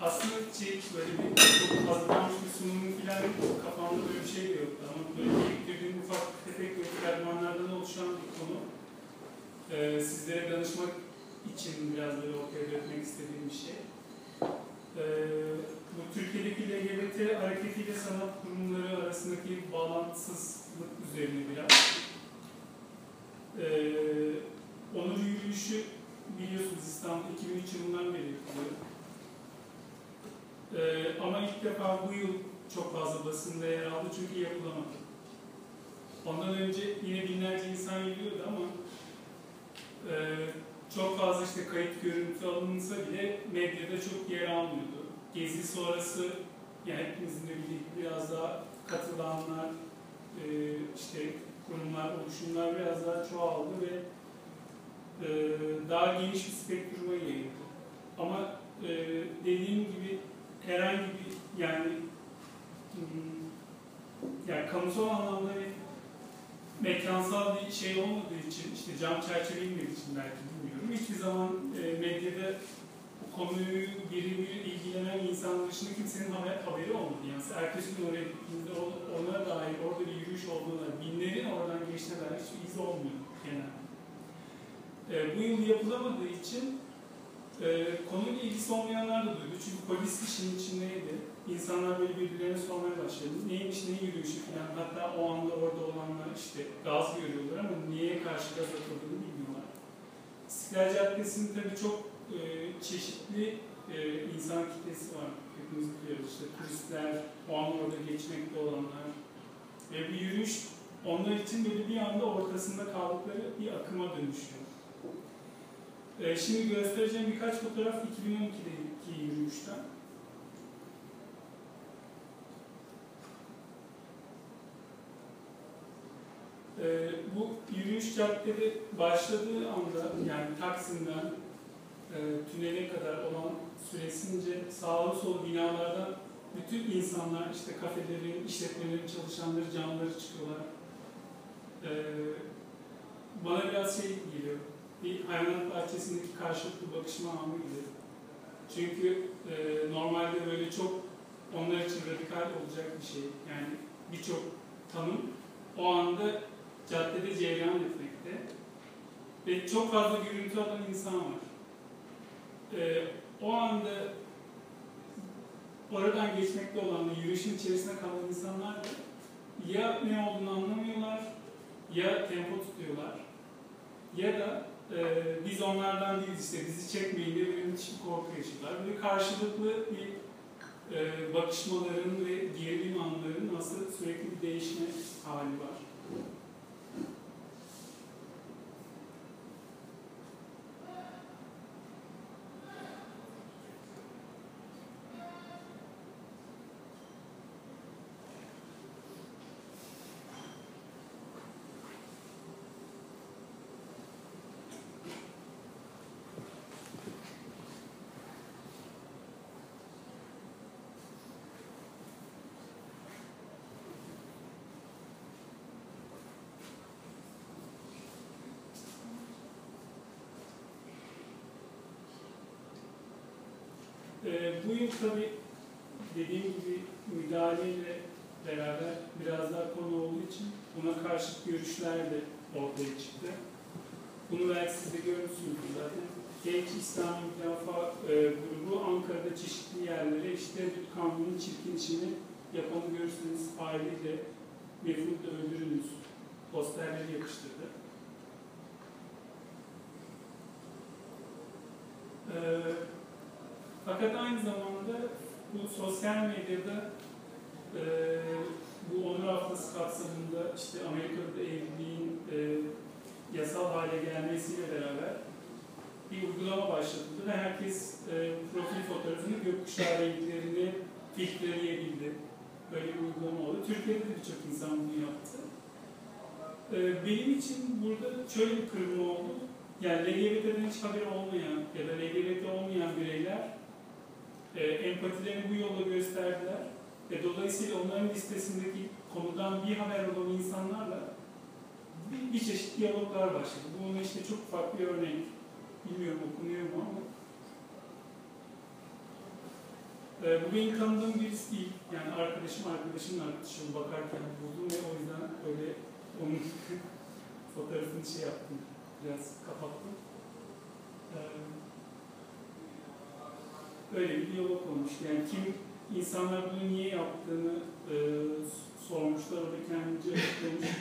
aslında şey, böyle bir çok hazırlanmış bir sunum falan böyle bir şey de ama böyle biriktirdiğim ufak tefek ve fragmanlardan oluşan konu. Sizlere danışmak için biraz böyle ortaya dökmek istediğim bir şey. Ee, Türkiye'deki LGBT hareketiyle sanat kurumları arasındaki bağlantısızlık üzerine biraz. Ee, onur yürüyüşü biliyorsunuz İstanbul 2003 yılından beri yapılıyor. Ee, ama ilk defa bu yıl çok fazla basında yer aldı çünkü yapılamadı. Ondan önce yine binlerce insan yürüyordu ama e, çok fazla işte kayıt görüntü alınsa bile medyada çok yer almıyordu. Gezi sonrası yani hepimizin de bildiği biraz daha katılanlar, e, işte kurumlar, oluşumlar biraz daha çoğaldı ve e, daha geniş bir spektruma yayıldı. Ama e, dediğim gibi herhangi bir yani hmm, yani kamusal anlamda bir mekansal bir şey olmadığı için işte cam çerçeve için belki bilmiyorum. Hiçbir zaman e, medyada konuyu birebir ilgilenen insanlar dışında kimsenin haber, haberi olmadı. Yani ertesi gün oraya ona dair orada bir yürüyüş olduğuna, binlerin oradan geçtiğine dair hiçbir iz olmuyor genelde. E, bu yıl yapılamadığı için e, konuyla ilgisi olmayanlar da duydu. Çünkü polis işin içindeydi. İnsanlar böyle birbirlerine sormaya başladı. Neymiş, ne yürüyüşü falan. Hatta o anda orada olanlar işte gaz görüyorlar ama niye karşı gaz atıldığını bilmiyorlar. İstiklal Caddesi'nin tabii çok e, çeşitli e, insan kitlesi var. Hepimiz biliyoruz işte turistler, o an orada geçmekte olanlar. Ve bir yürüyüş onlar için böyle bir anda ortasında kaldıkları bir akıma dönüşüyor. E, şimdi göstereceğim birkaç fotoğraf 2012'deki yürüyüşten. E, bu yürüyüş caddede başladığı anda yani Taksim'den e, tünele kadar olan süresince sağlı sol binalardan bütün insanlar işte kafelerin, işletmelerin çalışanları, camları çıkıyorlar. E, bana biraz şey geliyor, bir hayvanat bahçesindeki karşılıklı bakışma anı gibi. Çünkü e, normalde böyle çok onlar için radikal olacak bir şey. Yani birçok tanım o anda caddede cereyan etmekte. Ve çok fazla gürültü alan insan var. E, o anda oradan geçmekte olan yürüyüşün içerisinde kalan insanlar da ya ne olduğunu anlamıyorlar, ya tempo tutuyorlar, ya da e, biz onlardan değiliz işte bizi çekmeyin diye müthiş bir korku yaşıyorlar. Böyle karşılıklı bir e, bakışmaların ve gerilim anlarının aslında sürekli bir değişme hali var. Ee, bu yıl tabii dediğim gibi müdahaleyle beraber biraz daha konu olduğu için buna karşıt görüşler de ortaya çıktı. Bunu belki siz de görmüşsünüzdür zaten. Genç İslam Müdafaa e, grubu Ankara'da çeşitli yerlere işte kanunun çirkin işini yapanı görürseniz aileyle mefhut öldürünüz posterleri yapıştırdı. Ee, fakat aynı zamanda bu sosyal medyada e, bu onur haftası kapsamında işte Amerika'da evliliğin e, yasal hale gelmesiyle beraber bir uygulama başlatıldı ve herkes e, profil fotoğrafını gökkuşağı renklerini filtreleyebildi. Böyle bir uygulama oldu. Türkiye'de de birçok insan bunu yaptı. E, benim için burada şöyle bir kırılma oldu. Yani LGBT'den hiç haberi olmayan ya da LGBT olmayan bireyler e, empatilerini bu yolla gösterdiler E, dolayısıyla onların listesindeki konudan bir haber olan insanlarla bir, bir çeşit diyaloglar başladı. Bu ona işte çok farklı bir örnek. Bilmiyorum okunuyor mu ama. E, bu benim tanıdığım birisi değil. Yani arkadaşım arkadaşımın arkadaşım bakarken buldum ve o yüzden öyle onun fotoğrafını şey yaptım. Biraz kapattım. E, öyle bir diyalog olmuştu. Yani kim insanlar bunu niye yaptığını e, sormuşlar, da kendince açıklamış.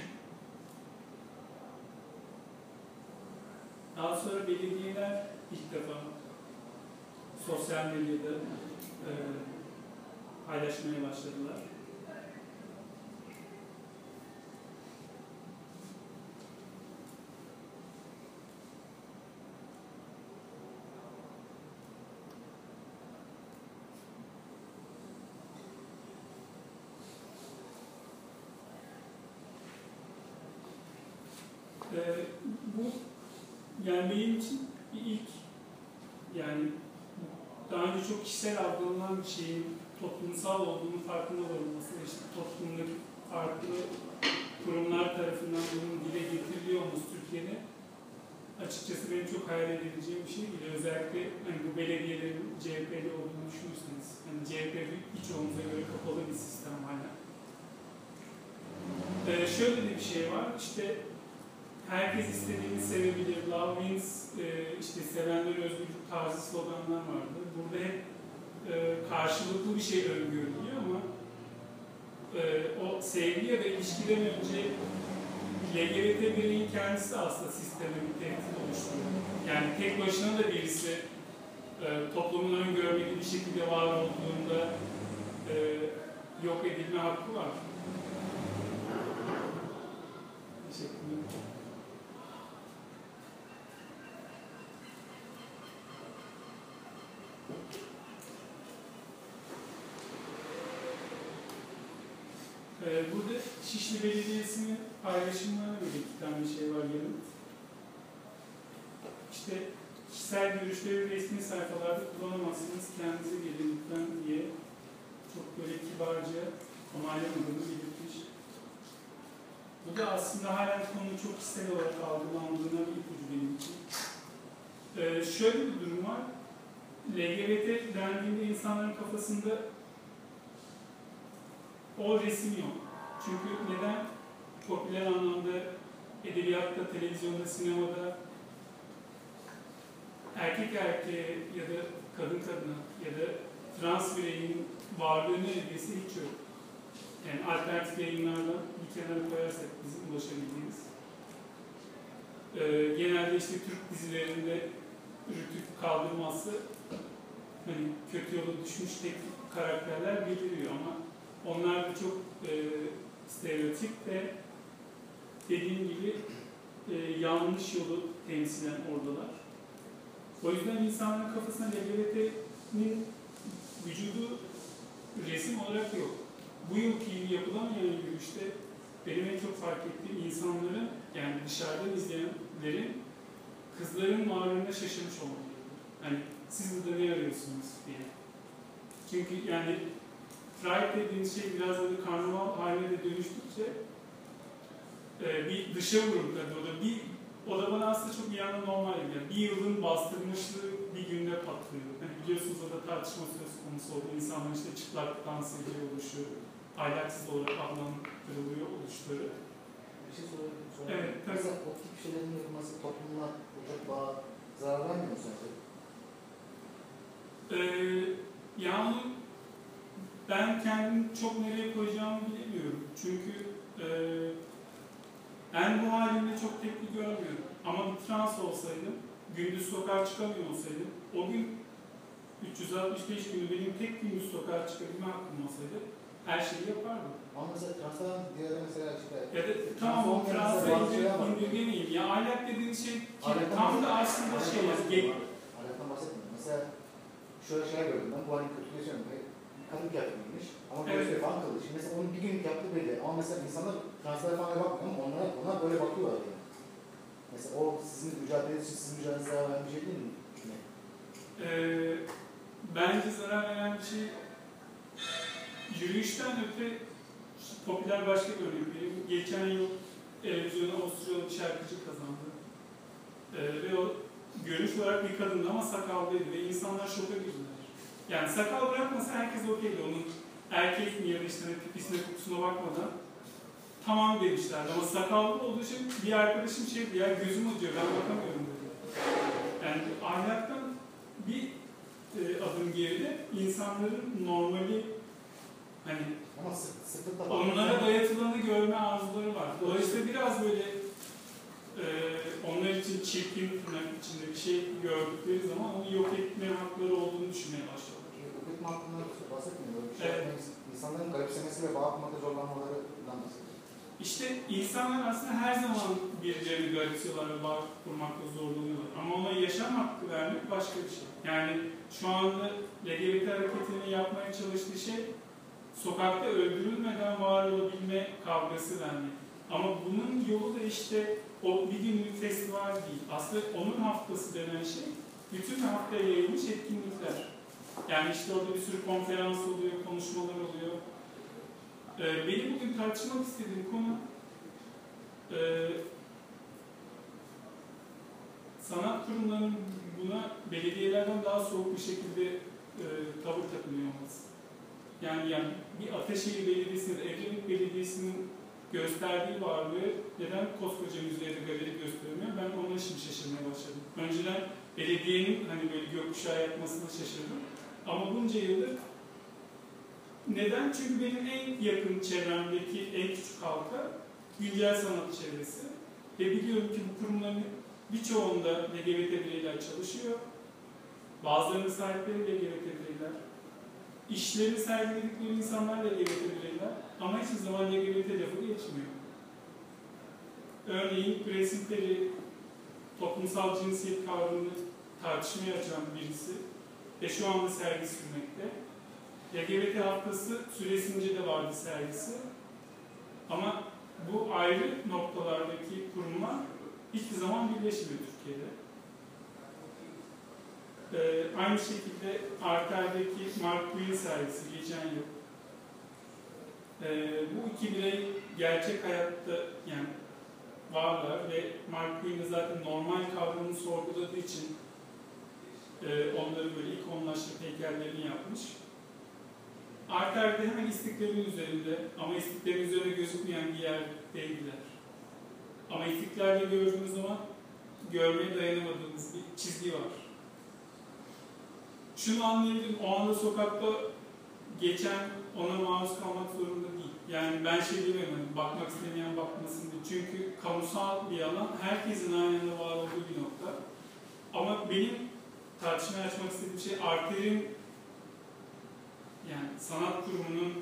Daha sonra belediyeler ilk defa sosyal medyada e, paylaşmaya başladılar. Ee, bu yani benim için bir ilk yani daha önce çok kişisel algılanan bir şeyin toplumsal olduğunu farkında olması işte toplumdaki farklı kurumlar tarafından bunun dile getiriliyor olması Türkiye'de açıkçası benim çok hayal edebileceğim bir şey değil. Özellikle hani bu belediyelerin CHP'li olduğunu düşünürseniz. Hani CHP birçoğumuza göre kapalı bir sistem hala. Ee, şöyle de bir şey var. İşte herkes istediğini sevebilir. Love wins, e, işte sevenler özgürlük tarzı sloganlar vardı. Burada hep e, karşılıklı bir şey öngörülüyor ama e, o sevgi ya da ilişkiden önce LGBT bireyin kendisi aslında sisteme bir tehdit oluşturuyor. Yani tek başına da birisi e, toplumun öngörmeli bir şekilde var olduğunda e, yok edilme hakkı var. Teşekkürler. Ee, burada Şişli Belediyesi'nin paylaşımlarına göre iki tane şey var yarın. İşte kişisel görüşleri resmi sayfalarda kullanamazsınız, kendinize gelin lütfen diye çok böyle kibarca onaylamadığını belirtmiş. Bu da aslında halen konu çok kişisel olarak algılandığına bir ipucu benim için. Ee, şöyle bir durum var. LGBT dendiğinde insanların kafasında o resim yok. Çünkü neden? Popüler anlamda edebiyatta, televizyonda, sinemada erkek erkeğe ya da kadın kadına ya da trans bireyin varlığını neredeyse hiç yok. Yani alternatif yayınlardan bir kenara koyarsak bizim ulaşabildiğimiz. Ee, genelde işte Türk dizilerinde rütük kaldırması hani kötü yola düşmüş tek karakterler beliriyor ama onlar da çok e, stereotip ve dediğim gibi e, yanlış yolu temsilen oradalar. O yüzden insanların kafasında LGBT'nin vücudu resim olarak yok. Bu yılki yapılan yani yürüyüşte benim en çok fark ettiğim insanların yani dışarıdan izleyenlerin kızların varlığına şaşırmış olmaları. Hani siz burada ne arıyorsunuz diye. Çünkü yani Pride dediğiniz şey biraz böyle karnaval haline de dönüştükçe e, bir dışa vurum tabii o da bir o da bana aslında çok bir yandan normal geliyor. Bir yılın bastırmışlığı bir günde patlıyor. Hani biliyorsunuz o da tartışma söz konusu oldu. İnsanlar işte çıplak dans ediyor oluşu, ahlaksız olarak adlandırılıyor oluşları. Bir şey sorayım. sorayım. Evet, tabii. Mesela o tip şeylerin yapılması toplumla çok bağ zarar vermiyor mu sence? Ee, yani ben kendimi çok nereye koyacağımı bilemiyorum. Çünkü e, ben bu halimle çok tepki görmüyorum. Ama bir trans olsaydım, gündüz sokağa çıkamıyor olsaydım, o gün 365 günü benim tek gündüz sokağa çıkabilme hakkım olsaydı her şeyi yapardım. Ama mesela transfer diğer mesela işte Ya da tamam o transa indirgemeyeyim. Ya ahlak dediğin şey ki, tam da aslında şey, Ahlaktan bahsetmiyorum. Mesela şöyle şeyler gördüm ben. Bu hani kötüleşiyorum. Kadın kıyafetiymiş. Ama Evet. göğsleri falan. Şimdi mesela onun bir günlük yaptığı belli. Ama mesela insanlar transfer falan bakmıyor ama onlara, ona böyle bakıyorlar yani. Mesela o sizin mücadeleniz için sizin mücadelenize zarar veren bir şey değil mi? Ee, bence zarar veren bir şey yürüyüşten öte popüler başka bir örnek vereyim. Geçen yıl televizyona Avusturyalı bir şarkıcı kazandı. Ee, ve o görünüş olarak bir kadındı ama sakallıydı ve insanlar şoka girdiler. Yani sakal bırakmasa herkes okeydi. Onun erkek mi ya da işte pipisine kokusuna bakmadan tamam demişlerdi. Ama sakallı olduğu için bir arkadaşım şey ya gözüm acıyor ben bakamıyorum dedi. Yani ahlaktan bir e, adım geride insanların normali hani Ama sık, sıklıkla onlara dayatılanı görme arzuları var. Dolayısıyla biraz böyle e, onlar için çirkin tırnak içinde bir şey gördükleri zaman onu yok etme hakları olduğunu düşünmeye başladılar. Üretme hakkında bahsetmiyor. Böyle bir şey Evet. İnsanların garipsemesi ve bağ kurmakta zorlanmalarından bahsediyor. İşte insanlar aslında her zaman birilerini garipsiyorlar ve bağ kurmakta zorlanıyorlar. Ama ona yaşam hakkı vermek başka bir şey. Yani şu anda LGBT hareketini yapmaya çalıştığı şey sokakta öldürülmeden var olabilme kavgası vermek. Ama bunun yolu da işte o bir günlük festival değil. Aslında onun haftası denen şey bütün haftaya yayılmış etkinlikler. Yani işte orada bir sürü konferans oluyor, konuşmalar oluyor. Ee, benim bugün tartışmak istediğim konu e, sanat kurumlarının buna belediyelerden daha soğuk bir şekilde e, tavır takınıyor olması. Yani, yani bir Ataşehir Belediyesi'nin, Edremit Belediyesi'nin gösterdiği varlığı neden koskoca müzeye de galeri göstermiyor? Ben ona şimdi şaşırmaya başladım. Önceden belediyenin hani böyle gökkuşağı yapmasına şaşırdım. Ama bunca yıldır neden? Çünkü benim en yakın çevremdeki en küçük halka güncel sanat çevresi. Ve biliyorum ki bu kurumların birçoğunda LGBT bireyler çalışıyor. Bazılarının sahipleri LGBT bireyler. İşlerini sergiledikleri insanlar LGBT bireyler. Ama hiçbir zaman LGBT lafı geçmiyor. Örneğin resimleri toplumsal cinsiyet kavramını tartışmaya açan birisi ve şu anda sergi sürmekte. LGBT haftası süresince de vardı sergisi. Ama bu ayrı noktalardaki kurumlar hiçbir zaman birleşmiyor Türkiye'de. Ee, aynı şekilde Arter'deki Mark Twain sergisi geçen yıl. Ee, bu iki birey gerçek hayatta yani varlar ve Mark de zaten normal kavramını sorguladığı için e, onları böyle ikonlaştırıp heykellerini yapmış. Arter'de hemen istiklalin üzerinde ama istiklalin üzerinde gözükmeyen bir yer değiller. Ama istiklalde gördüğünüz zaman görmeye dayanamadığınız bir çizgi var. Şunu anlayabilirim, o anda sokakta geçen ona maruz kalmak zorunda değil. Yani ben şey demiyorum, hani bakmak istemeyen bakmasın diye. Çünkü kamusal bir alan herkesin aynı anda var olduğu bir nokta. Ama benim tartışmaya açmak istediğim şey arterin yani sanat kurumunun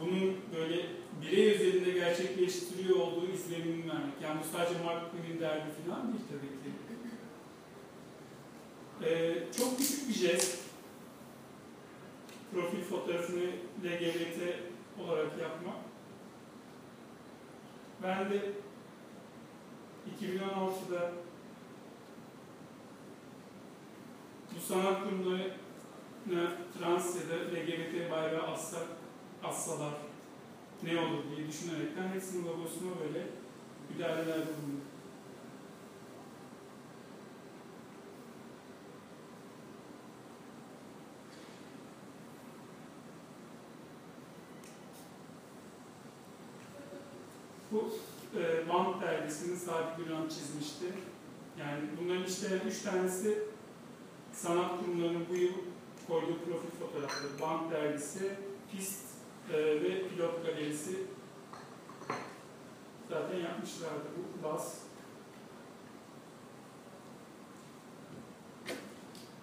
bunun böyle birey özelinde gerçekleştiriyor olduğu izlenimini vermek. Yani bu sadece Mark Twain'in derdi falan değil tabii ki. Ee, çok küçük bir jest. Profil fotoğrafını LGBT olarak yapmak. Ben de 2016'da bu sanat kurumlarına trans ya da LGBT bayrağı assak, assalar ne olur diye düşünerekten hepsinin logosuna böyle müdahalelerde bulundum. Bu e, Band dergisini Sadi Güran çizmişti. Yani bunların işte üç tanesi sanat kurumlarının bu yıl koyduğu profil fotoğrafları. Band dergisi, Pist e, ve Pilot galerisi zaten yapmışlardı bu bas.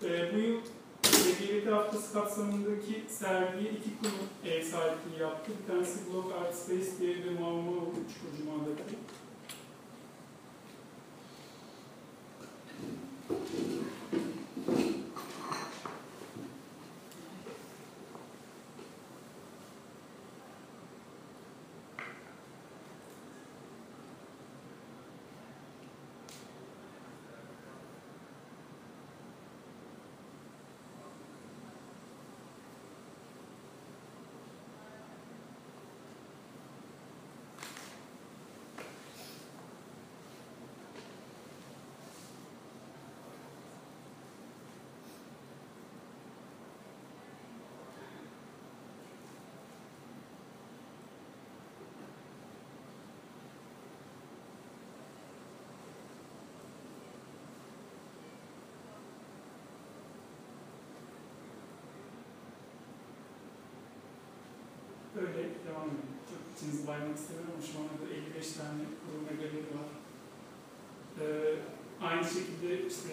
E, bu yıl LGBT haftası kapsamındaki sergiye iki kurum ev sahipliği yaptı. Bir tanesi Blog Art Space, diğeri de Mavma Çukurcuma'daki. Böyle devam ediyor. Çok içinizi baymak istemiyorum ama şu anda da 55 tane kurum ve galeri var. Ee, aynı şekilde işte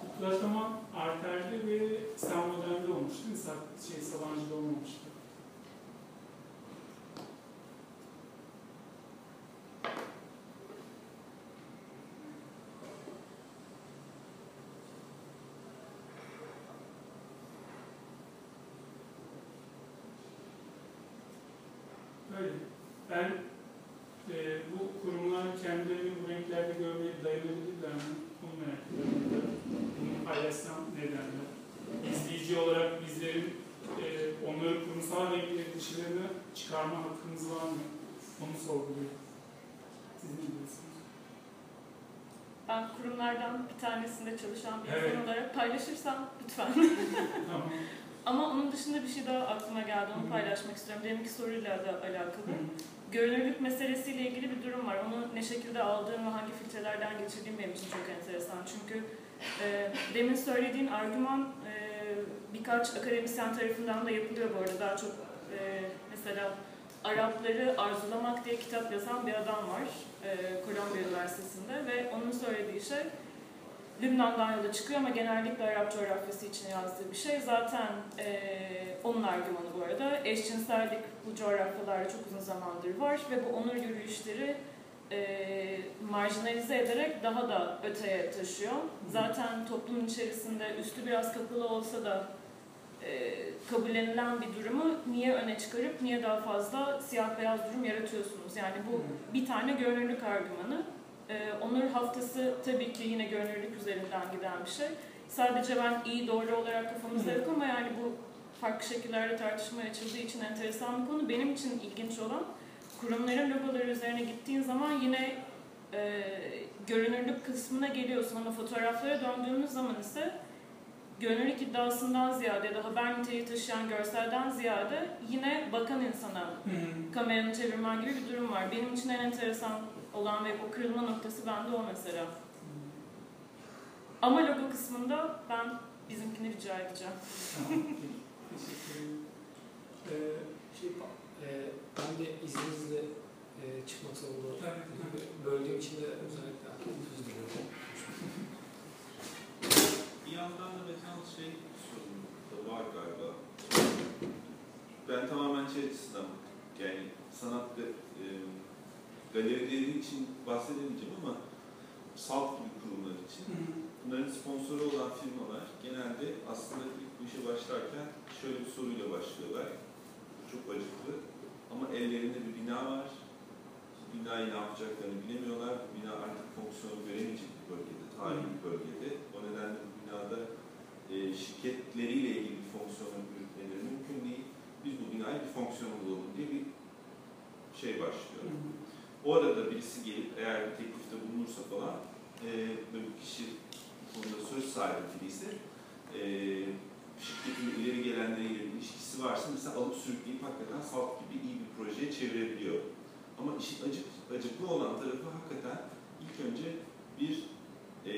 Kutlataman Arter'de ve Sen Modern'de olmuştu. Mesela şey Sabancı'da olmamıştı. Öyle. Ben e, bu kurumlar kendilerini bu renklerde görmeye dayanabilirler mi? Bunu merak ediyorum. Bunu paylaşsam ne derler? İzleyici olarak bizlerin e, onları kurumsal renklerin dışlarına çıkarma hakkımız var mı? Onu sorguluyorum. Siz ne diyorsunuz? Ben kurumlardan bir tanesinde çalışan bir Evet. insan olarak paylaşırsam lütfen. Tamam. Ama onun dışında bir şey daha aklıma geldi. Onu paylaşmak istiyorum. Deminki soruyla da alakalı. Hı. Görünürlük meselesiyle ilgili bir durum var. Onu ne şekilde aldığım ve hangi filtrelerden geçirdiğim benim için çok enteresan. Çünkü e, demin söylediğin argüman e, birkaç akademisyen tarafından da yapılıyor bu arada. Daha çok e, mesela Arapları Arzulamak diye kitap yazan bir adam var e, Kolombiya Üniversitesi'nde ve onun söylediği şey Lübnan'dan yola çıkıyor ama genellikle Arap coğrafyası için yazdığı bir şey. Zaten e, onun argümanı bu arada. Eşcinsellik bu coğrafyalarda çok uzun zamandır var ve bu onur yürüyüşleri e, marjinalize ederek daha da öteye taşıyor. Zaten toplumun içerisinde üstü biraz kapalı olsa da e, kabullenilen bir durumu niye öne çıkarıp niye daha fazla siyah beyaz durum yaratıyorsunuz? Yani bu bir tane görünürlük argümanı. Ee, onur haftası tabii ki yine görünürlük üzerinden giden bir şey. Sadece ben iyi doğru olarak kafamızda yok ama yani bu farklı şekillerde tartışmaya açıldığı için enteresan bir konu. Benim için ilginç olan kurumların logoları üzerine gittiğin zaman yine e, görünürlük kısmına geliyorsun ama fotoğraflara döndüğümüz zaman ise görünürlük iddiasından ziyade ya da haber niteliği taşıyan görselden ziyade yine bakan insana Hı. kameranı çevirmen gibi bir durum var. Benim için en enteresan olan ve o kırılma noktası bende o mesela. Ama logo kısmında ben bizimkini rica edeceğim. Tamam. Teşekkür ederim. Ee, Şey, e, ben de izninizle e, çıkmak zorunda tabii. böldüğüm için de özellikle özür diliyorum. Bir yandan da mekan şey sorunu da var galiba. Ben tamamen şey açısından yani sanat ve e, galerileri için bahsedemeyeceğim ama salt gibi kurumlar için Hı. bunların sponsoru olan firmalar genelde aslında ilk bu işe başlarken şöyle bir soruyla başlıyorlar. Çok acıklı ama ellerinde bir bina var. Binayı ne yapacaklarını bilemiyorlar. Bu bina artık fonksiyonu göremeyecek bir bölgede, tarihi bir bölgede. O nedenle bu binada e, şirketleriyle ilgili bir fonksiyonu yürütmeleri mümkün değil. Biz bu binayı bir fonksiyon bulalım diye bir şey başlıyor. Hı. O arada birisi gelip eğer bir teklifte bulunursa falan e, ve bu kişi bu konuda söz sahibi ise e, şirketin ileri gelenleriyle ilişkisi varsa mesela alıp sürükleyip hakikaten salt gibi iyi bir projeye çevirebiliyor. Ama işin acık, acıklı olan tarafı hakikaten ilk önce bir e,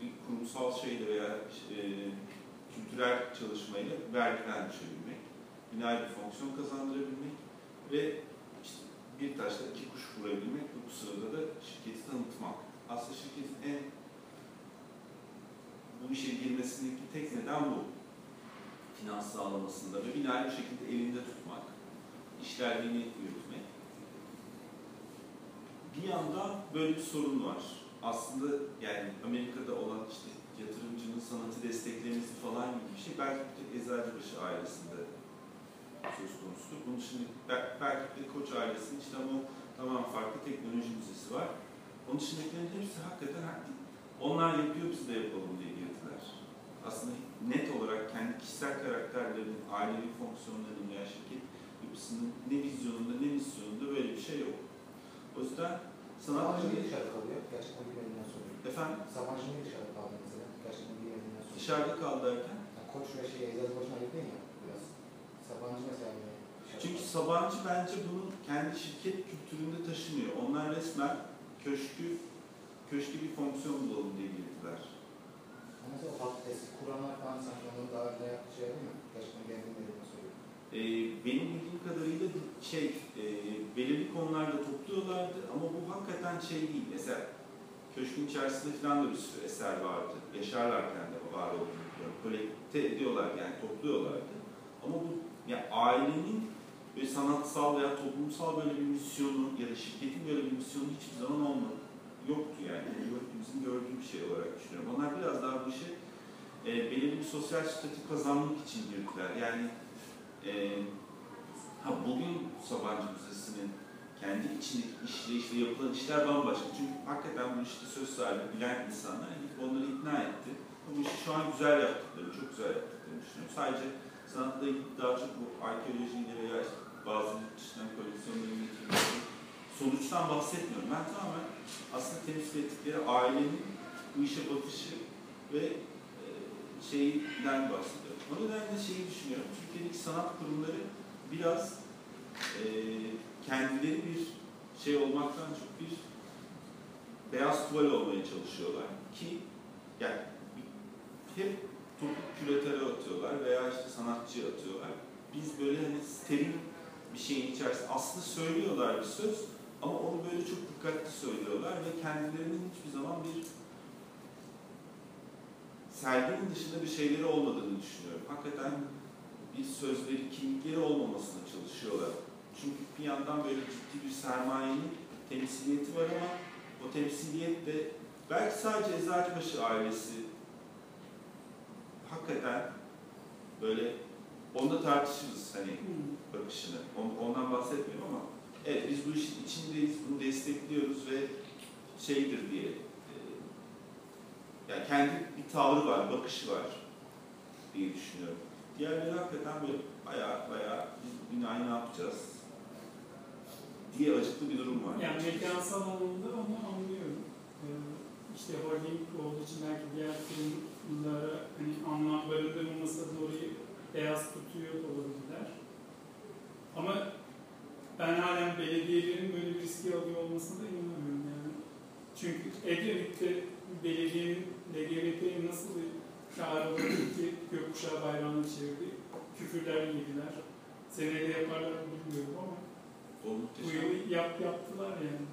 bir kurumsal şeyle veya e, kültürel çalışmayla vergiden düşebilmek, binaya bir fonksiyon kazandırabilmek ve bir taşla iki kuş vurabilmek ve bu sırada da şirketi tanıtmak. Aslında şirketin en bu işe girmesindeki tek neden bu. Finans sağlamasında ve binayı bu şekilde elinde tutmak, işlerliğini yürütmek. Bir yandan böyle bir sorun var. Aslında yani Amerika'da olan işte yatırımcının sanatı desteklemesi falan gibi bir şey belki tek Eczacıbaşı ailesinde söz konusu. Bunun şimdi bel- belki de Koç ailesinin işte ama tamam farklı teknoloji müzesi var. Onun dışındakilerin hepsi hakikaten ha- onlar yapıyor biz de yapalım diye girdiler. Aslında net olarak kendi kişisel karakterlerinin, ailevi fonksiyonlarının veya şirket yapısının ne vizyonunda ne misyonunda böyle bir şey yok. O yüzden sanat niye dışarıda kalıyor? Gerçekten bilmediğinden soruyorum. efendim Sabancı niye dışarıda kaldı mesela? Gerçekten bilmediğinden soruyorum. dışarıda kaldı derken Yani koç ve şey Eczacı başına ayırdın ya. Sabancı mesela Çünkü? Sabancı bence bunu kendi şirket kültüründe taşımıyor. Onlar resmen köşkü köşkü bir fonksiyon bulalım diye girdiler. Ama mesela o eski kuranlar falan sanki onları daha önce yaptığı şey değil mi? Gerçekten geldiğinde dediğini soruyorum. e, benim bildiğim kadarıyla şey e, belirli konularda topluyorlardı ama bu hakikaten şey değil. Mesela köşkün içerisinde falan da bir sürü eser vardı. Yaşarlarken de var olduğunu biliyorum. Kolekte ediyorlar yani topluyorlardı. Ama bu yani ailenin böyle sanatsal veya toplumsal böyle bir misyonu ya da şirketin böyle bir misyonu hiçbir zaman olmadı. Yoktu yani. Hepimizin gördüğü bir şey olarak düşünüyorum. Onlar biraz daha bu işe e, belirli bir sosyal statü kazanmak için girdiler. Yani e, ha bugün Sabancı Müzesi'nin kendi içindeki işleyiş ve yapılan işler bambaşka. Çünkü hakikaten bu işte söz sahibi bilen insanlar gidip onları ikna etti. Bu işi şu an güzel yaptıklarını, çok güzel yaptıklarını düşünüyorum. Sadece ilgili daha çok bu arkeolojiyle veya bazı yurt dışından koleksiyonların getirilmesi sonuçtan bahsetmiyorum. Ben tamamen aslında temsil ettikleri ailenin bu işe bakışı ve e, şeyden bahsediyorum. O nedenle şeyi düşünüyorum. Türkiye'deki sanat kurumları biraz e, kendileri bir şey olmaktan çok bir beyaz tuval olmaya çalışıyorlar ki yani hep küratöre atıyorlar veya işte sanatçı atıyorlar. Biz böyle hani steril bir şeyin içerisinde aslında söylüyorlar bir söz ama onu böyle çok dikkatli söylüyorlar ve kendilerinin hiçbir zaman bir serginin dışında bir şeyleri olmadığını düşünüyorum. Hakikaten bir sözleri, kimlikleri olmamasına çalışıyorlar. Çünkü bir yandan böyle ciddi bir sermayenin temsiliyeti var ama o temsiliyet de belki sadece Eczacıbaşı ailesi hakikaten böyle onda tartışırız hani bakışını. On- Ondan bahsetmiyorum ama evet biz bu işin içindeyiz, bunu destekliyoruz ve şeydir diye e, yani kendi bir tavrı var, bakışı var diye düşünüyorum. Diğerleri hakikaten böyle baya baya biz binayı ne yapacağız diye acıklı bir durum var. Yani mekansal anlamda onu anlıyorum. Ee, işte holding olduğu için belki diğer kurumlara hani anlam barındırılması da orayı beyaz tutuyor olabilirler. Ama ben halen belediyelerin böyle bir riski alıyor olmasına da inanamıyorum yani. Çünkü Edremit'te belediyenin LGBT'ye nasıl bir çağrılarındaki gökkuşağı bayrağını çevirdi. Küfürler yediler. Senede yaparlar mı bilmiyorum ama O bu yıl yap, yaptılar yani.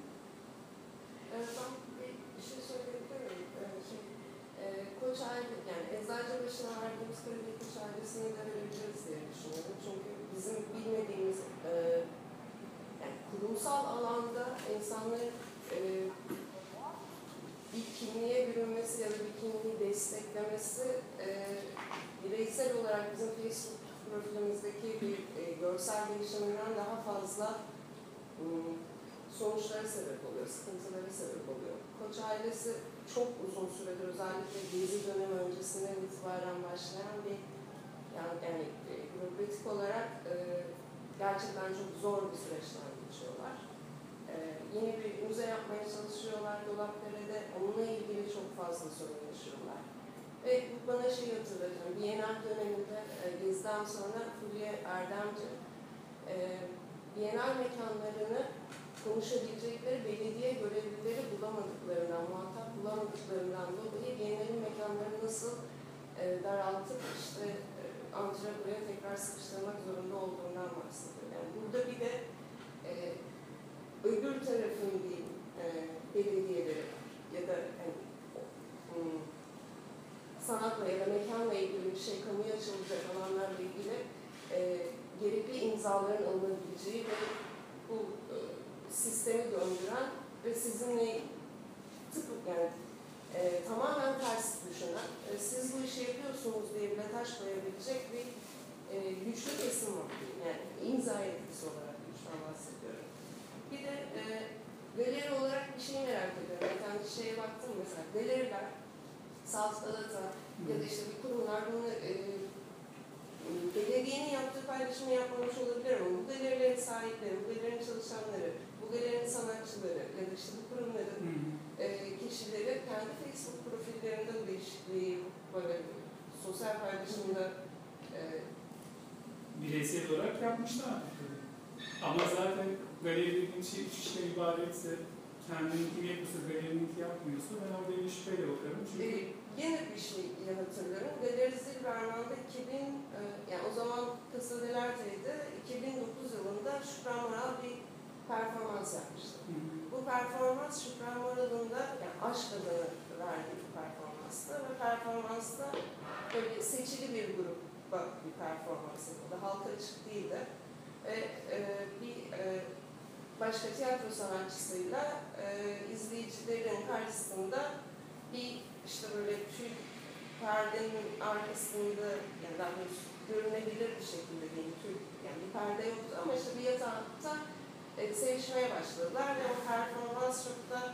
Evet, ben bir, şey söyleyebilir miyim? Ee, şey, e, Koç aile, yani Eczacıbaşı'na verdiğimiz kredi Koç ailesine de verebiliriz diye düşünüyorum. Çünkü bizim bilmediğimiz, e, yani kurumsal alanda insanların e, bir kimliğe bürünmesi ya da bir kimliği desteklemesi e, bireysel olarak bizim Facebook profilimizdeki bir e, görsel gelişiminden daha fazla ım, sonuçlara sebep oluyor, sıkıntılara sebep oluyor. Koç ailesi çok uzun süredir özellikle gezi dönemi öncesinden itibaren başlayan bir yani, yani e, bürokratik olarak e, gerçekten çok zor bir süreçten geçiyorlar. E, yeni bir müze yapmaya çalışıyorlar Dolapdere'de. Onunla ilgili çok fazla sorun yaşıyorlar. Ve bu bana şey hatırlatıyor. Bienal döneminde e, geziden sonra Fulya Erdemci e, Bienal mekanlarını konuşabilecekleri belediye görevlileri bulamadıklarından, muhatap bulamadıklarından dolayı Bienal'in mekanlarını nasıl e, daraltıp işte e, antrapoya tekrar sıkıştırmak zorunda olduğundan bahsediyor. Yani burada bir de e, öbür tarafın diyeyim e, belediyeleri ya da hani, hmm, sanatla ya da mekanla ilgili bir şey kamuya açılacak alanlarla ilgili e, gerekli imzaların alınabileceği ve bu e, sistemi döndüren ve sizinle tıp yani e, tamamen ters düşünen, e, siz bu işi yapıyorsunuz diye bile taş koyabilecek bir e, güçlü kesim var. Yani imza etkisi olarak güçten bahsediyorum. Bir de e, galeri olarak bir şey merak ediyorum. Ben kendi şeye baktım mesela. Galeriler, South Galata ya da işte bir kurumlar bunu e, belediyenin yaptığı paylaşımı yapmamış olabilir ama bu galerilerin sahipleri, bu galerilerin çalışanları, bu galerinin sanatçıları ya da işte bu kurumların e, kişileri kendi Facebook profillerinde bu değişikliği böyle sosyal paylaşımda e, bireysel olarak yapmışlar. Ama zaten galeri dediğim şey üç işten ibaretse kendininkini yapıyorsa galerininki yapmıyorsa ben orada bir şüpheyle bakarım. Çünkü yine bir şey hatırlarım. Galeri Zilberman'da 2000, e, yani o zaman Kısadeler'deydi. Performans yapmıştı. Hı. Bu performans Şükran Moralı'nın da yani aşk adına verdiği bir performanstı ve performansta böyle seçili bir gruba bir performans yapıldı. Halka açık değildi. Ve e, bir e, başka tiyatro sanatçısıyla e, izleyicilerin karşısında bir işte böyle tül perdenin arkasında yani daha doğrusu görünebilir bir şekilde değil tül yani bir perde yoktu ama işte bir yatakta sevişmeye başladılar ve o performans çok da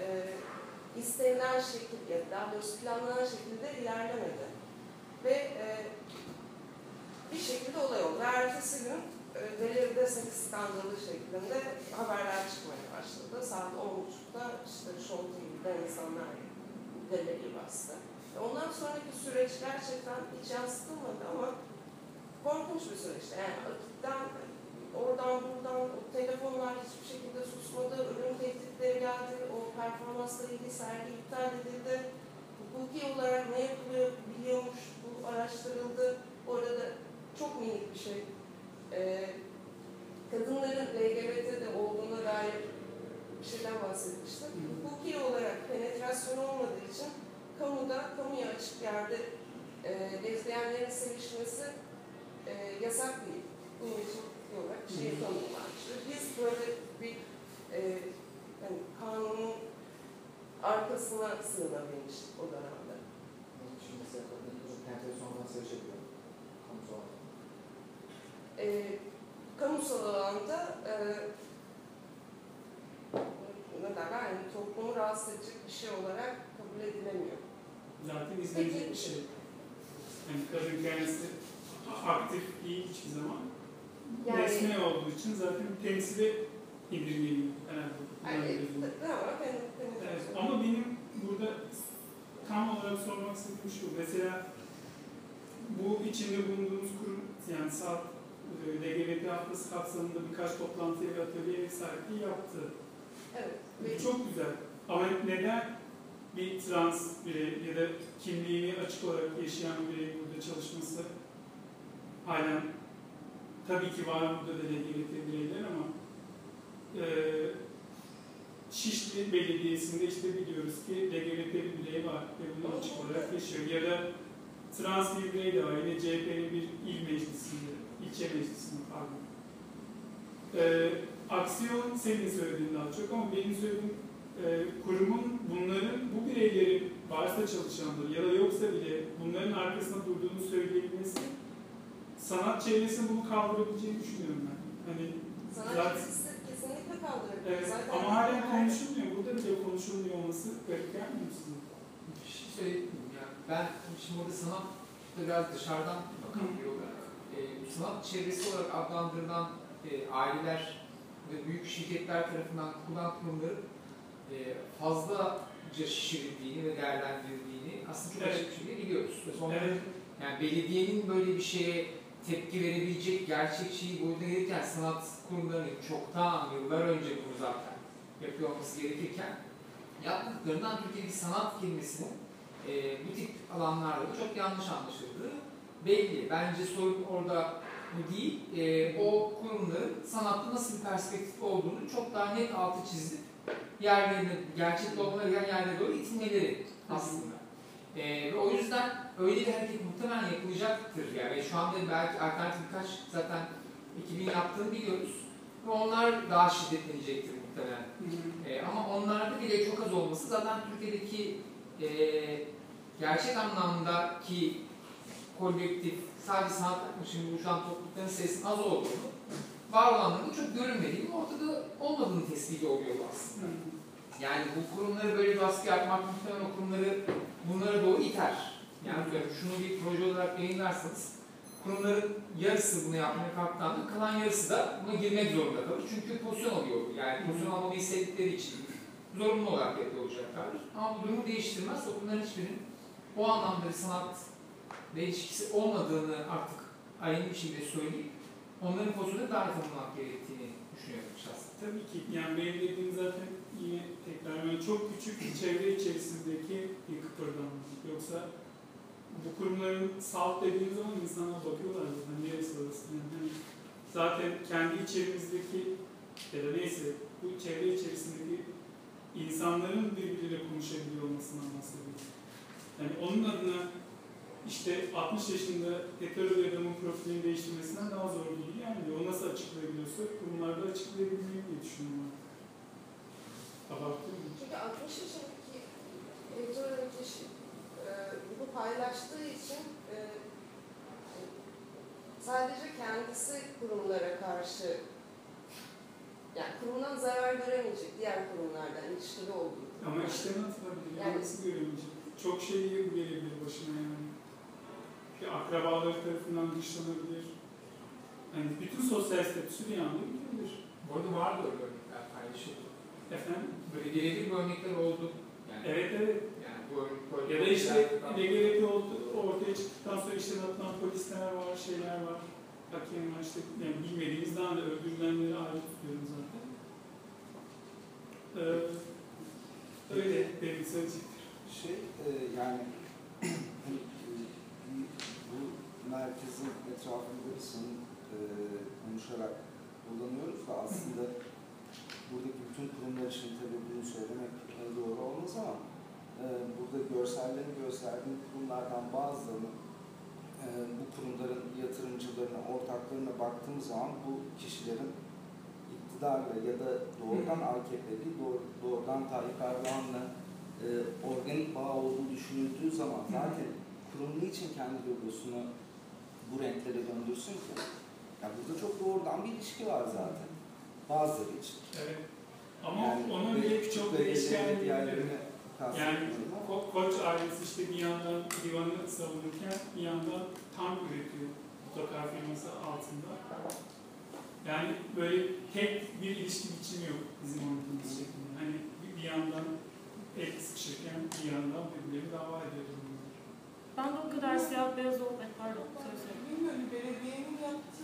e, istenilen şekilde, daha doğrusu planlanan şekilde ilerlemedi. Ve e, bir şekilde olay oldu. Ertesi gün e, galeride seks skandalı şeklinde haberler çıkmaya başladı. Saat 10.30'da işte Show TV'de insanlar galeriyi bastı. E, Ondan sonraki süreç gerçekten hiç yansıtılmadı ama korkunç bir süreçti. Yani oradan buradan o telefonlar hiçbir şekilde susmadı, ölüm tehditleri geldi, o performansla ilgili sergi iptal edildi. Hukuki olarak ne yapılıyor biliyormuş, bu araştırıldı. Orada çok minik bir şey. Ee, kadınların LGBT'de olduğuna dair bir şeyden bahsetmiştim. Hukuki olarak penetrasyon olmadığı için kamuda, kamuya açık yerde e, lezbiyenlerin sevişmesi e, yasak değil. Bunun için olarak şey tanımlanmıştır. Biz böyle bir e, yani kanunun arkasına sığınabilmiştik o dönemde. Şimdi mesela enteresan falan sevişe yapıyor. Kamusal alanda. E, kamusal alanda e, ne derler yani toplumu rahatsız edecek bir şey olarak kabul edilemiyor. Zaten izlenecek bir şey. Yani kadın kendisi aktif değil hiçbir zaman. Yani- Nesne olduğu için zaten temsile indirgeliyor herhalde. Yani, ben, Evet, ama benim burada tam olarak sormak istediğim şu. Mesela bu içinde bulunduğumuz kurum, yani saat e, LGBT haftası kapsamında birkaç toplantı ve atölye ev sahipliği yaptı. evet. Bu çok güzel. Ama neden bir trans birey ya da kimliğini açık olarak yaşayan bir birey burada çalışması halen tabii ki var burada da LGBT bireyler ama e, Şişli Belediyesi'nde işte biliyoruz ki LGBT bir birey var ve bunu açık olarak yaşıyor. Ya da trans bir birey de var yine CHP'nin bir il meclisinde, ilçe meclisinde pardon. E, aksiyon senin söylediğin daha çok ama benim söylediğim e, kurumun bunların bu bireylerin varsa çalışanları ya da yoksa bile bunların arkasında durduğunu söyleyebilmesi sanat çevresinde bunu kaldırabileceğini düşünüyorum ben. Hani sanat zaten- kesinlikle kaldırabilir. evet, Zaten ama hala konuşulmuyor. Burada bile konuşulmuyor olması garip gelmiyor size? Bir şey söyleyeyim mi? Yani ben şimdi orada sanat biraz dışarıdan bakan biri olarak e, sanat çevresi olarak adlandırılan e, aileler ve büyük şirketler tarafından kurulan kurumların e, fazlaca şişirildiğini ve değerlendirildiğini aslında çok Evet. açık bir şekilde biliyoruz. Ve onların Evet. yani belediyenin böyle bir şeye tepki verebilecek gerçekçiyi boyutuna gelirken sanat kurumlarının çoktan yıllar önce bunu zaten yapıyor olması gerekirken yaptıklarından Türkiye'deki sanat kelimesinin e, bu tip alanlarda da çok yanlış anlaşıldığı belli. Bence sorun orada bu değil. E, o kurumların sanatta nasıl bir perspektif olduğunu çok daha net altı çizip yerlerine, gerçekte olmaları yerlere doğru itilmeleri aslında. E, ve o yüzden öyle bir hareket muhtemelen yapılacaktır. Yani şu anda belki alternatif birkaç zaten ekibin yaptığını biliyoruz. Ve onlar daha şiddetlenecektir muhtemelen. E, ama onlarda bile çok az olması zaten Türkiye'deki e, gerçek anlamdaki kolektif, sadece sanat için buluşan toplulukların sayısının az olduğunu, var olanların çok görünmediğini, ortada olmadığını tespit oluyor aslında. Yani bu kurumları böyle bir baskı yapmak muhtemelen o kurumları bunlara doğru iter. Yani şunu bir proje olarak yayınlarsanız kurumların yarısı bunu yapmaya kalktığında kalan yarısı da buna girmek zorunda kalır. Çünkü pozisyon alıyor. Yani pozisyon almayı istedikleri için zorunlu olarak yapıyor olacaklardır. Ama bu durumu değiştirmez. O kurumların hiçbirinin o anlamda bir sanat ve ilişkisi olmadığını artık aynı bir şekilde söyleyip onların pozisyonuna dahil olmak gerektiğini düşünüyorum şahsen. Tabii ki. Yani benim dediğim zaten yine tekrar yani çok küçük bir çevre içerisindeki bir kıpırdanma. Yoksa bu kurumların salt dediğim zaman insanlar bakıyorlar zaten neresi orası. Yani zaten kendi içerimizdeki ya da neyse bu çevre içerisindeki insanların birbiriyle konuşabiliyor olmasından bahsediyorum. Yani onun adına işte 60 yaşında hetero bir adamın profilini değiştirmesinden daha zor değil yani. O nasıl açıklayabiliyorsa kurumlarda açıklayabilmeyi diye düşünüyorum. Abarttım mı? Çünkü 60 yaşındaki kişi e, bunu paylaştığı için e, sadece kendisi kurumlara karşı yani kurumdan zarar göremeyecek diğer kurumlardan ilişkili olduğu. Ama işten atılabilir. Yani- nasıl göremeyecek? Çok şey gelebilir başına yani. Bir akrabaları tarafından dışlanabilir. Yani bütün sosyal statüsü bir anda bitebilir. Bu arada vardı öyle örnekler paylaşıldı. Efendim? Böyle birebir bir örnekler oldu. Yani, Evet evet. yani bu örnek böyle Ya da işte LGBT oldu, ortaya çıktıktan sonra işten atılan polisler var, şeyler var. Hakem var işte yani bilmediğimiz daha da öldürülenleri ayrı tutuyorum zaten. Ee, öyle benim söyleyeceklerim. Şey e, yani hani, bu merkezin etrafında biz hani, e, konuşarak kullanıyoruz da aslında buradaki bütün kurumlar için tabii bunu söylemek e, doğru olmaz ama e, burada görsellerini gösterdiğim kurumlardan bazılarını e, bu kurumların yatırımcılarına, ortaklarına baktığımız zaman bu kişilerin iktidarla ya da doğrudan AKP'li, doğru, doğrudan Tayyip Erdoğan'la e, organik bağ olduğu düşünüldüğü zaman zaten kurum niçin kendi logosunu bu renklere döndürsün ki? Ya burada çok doğrudan bir ilişki var zaten. Bazıları için. Evet. Ama Yani onun bile çok değişken diğerleri- bir diğerlerini Yani Ko- Koç ailesi işte bir yandan divanı savunurken bir yandan tank üretiyor mutlaka firması altında. Yani böyle tek bir ilişki biçimi yok bizim oynadığımız şeklinde. Hani bir, bir yandan el sıkışırken bir yandan birbirleri dava ediyor durumlar. Ben de o kadar siyah beyaz ol... Ay, Pardon. Bilmiyorum, belediyenin yaptığı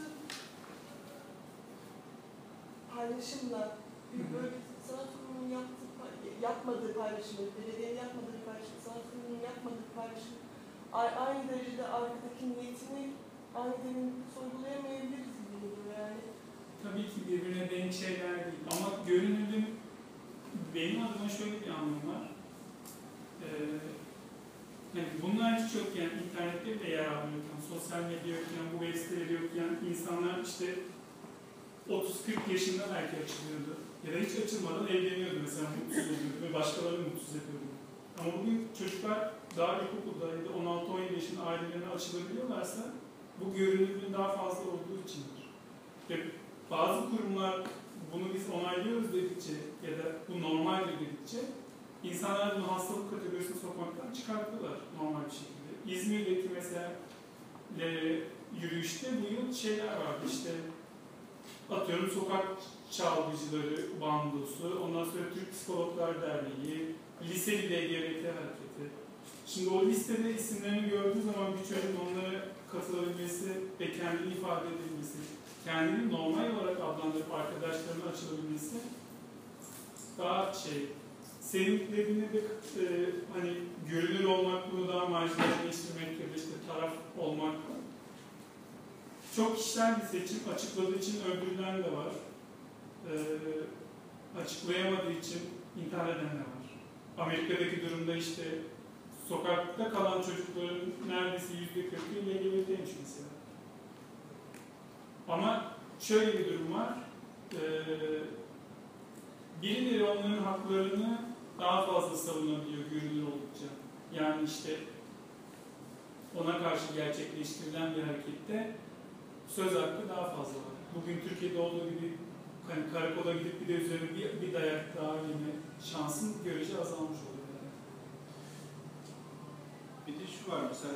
paylaşımla bir böyle sanat kurumunun yaptığı, yapmadığı paylaşımı, belediyenin yapmadığı paylaşım, sanat kurumunun yapmadığı paylaşım a- aynı derecede arkadaki niyetini aniden sorgulayamayabiliriz gibi geliyor yani. Tabii ki birbirine denk şeyler değil ama görünürlüğün benim adıma şöyle bir anlamı var. Ee, yani bunlar hiç yokken, internette bile yer almıyorken, sosyal medya yokken, bu web siteleri yokken insanlar işte 30-40 yaşında belki açılıyordu. Ya da hiç açılmadan evleniyordu mesela mutsuz oluyordu ve başkalarını mutsuz ediyordu. Ama bugün çocuklar daha ilkokulda ya da 16-17 yaşında ailelerine açılabiliyorlarsa bu görünürlüğün daha fazla olduğu içindir. Ve bazı kurumlar bunu biz onaylıyoruz dedikçe ya da bu normaldir dedikçe insanlar bunu hastalık kategorisine sokmaktan çıkartıyorlar normal bir şekilde. İzmir'deki mesela e, yürüyüşte bu yıl şeyler vardı işte atıyorum sokak çalgıcıları bandosu, ondan sonra Türk Psikologlar Derneği, liseli LGBT hareketi. Şimdi o listede isimlerini gördüğü zaman bir çocuğun onlara katılabilmesi ve kendini ifade edebilmesi, kendini normal olarak adlandırıp arkadaşlarına açılabilmesi daha şey, dediğine de e, hani görünür olmak, bunu daha marjinalleştirmek ya da işte taraf olmak çok kişisel bir seçim açıkladığı için öldürülen de var. Ee, açıklayamadığı için intihar eden de var. Amerika'daki durumda işte sokakta kalan çocukların neredeyse yüzde kırkı LGBT'ymiş mesela. Ama şöyle bir durum var. Ee, birileri onların haklarını daha fazla savunabiliyor görünür oldukça. Yani işte ona karşı gerçekleştirilen bir harekette söz hakkı daha fazla. Bugün Türkiye'de olduğu gibi hani karakola gidip bir de üzerine bir, bir dayak daha yeme şansın görece azalmış oluyor. Yani. Bir de şu var mesela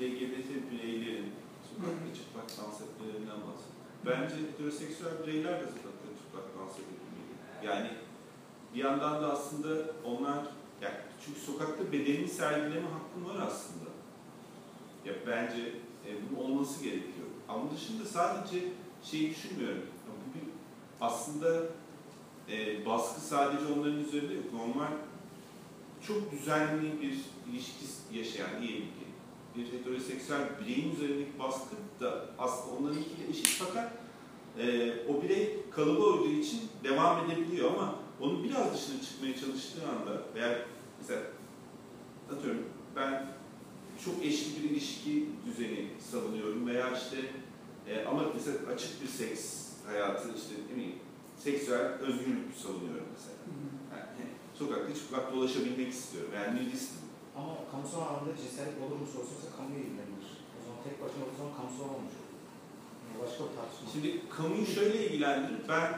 LGBT bireylerin sokakta çıplak dans etmelerinden bahsediyor. Bence heteroseksüel bireyler de sokakta çıplak dans edebilmeli. Yani bir yandan da aslında onlar yani çünkü sokakta bedenini sergileme hakkın var aslında. Ya bence e, bunun olması gerekiyor. Ama dışında sadece şeyi düşünmüyorum. Ya bu bir aslında e, baskı sadece onların üzerinde yok. Normal çok düzenli bir ilişki yaşayan diyelim ki bir heteroseksüel bireyin üzerindeki baskı da aslında onlarınkiyle eşit fakat e, o birey kalıba uyduğu için devam edebiliyor ama onun biraz dışına çıkmaya çalıştığı anda veya mesela atıyorum ben çok eşli bir ilişki düzeni savunuyorum veya işte e, ama mesela açık bir seks hayatı işte ne bileyim seksüel özgürlük savunuyorum mesela. Yani, sokakta çıplak dolaşabilmek istiyorum. Yani nudistim. Ama kamusal alanda cinsellik olur mu ise kamuya ilgilenir. O zaman tek başına o zaman kamusal olmuş olur. Yani başka bir tartışma. Şimdi kamuyu şöyle ilgilendirir. Ben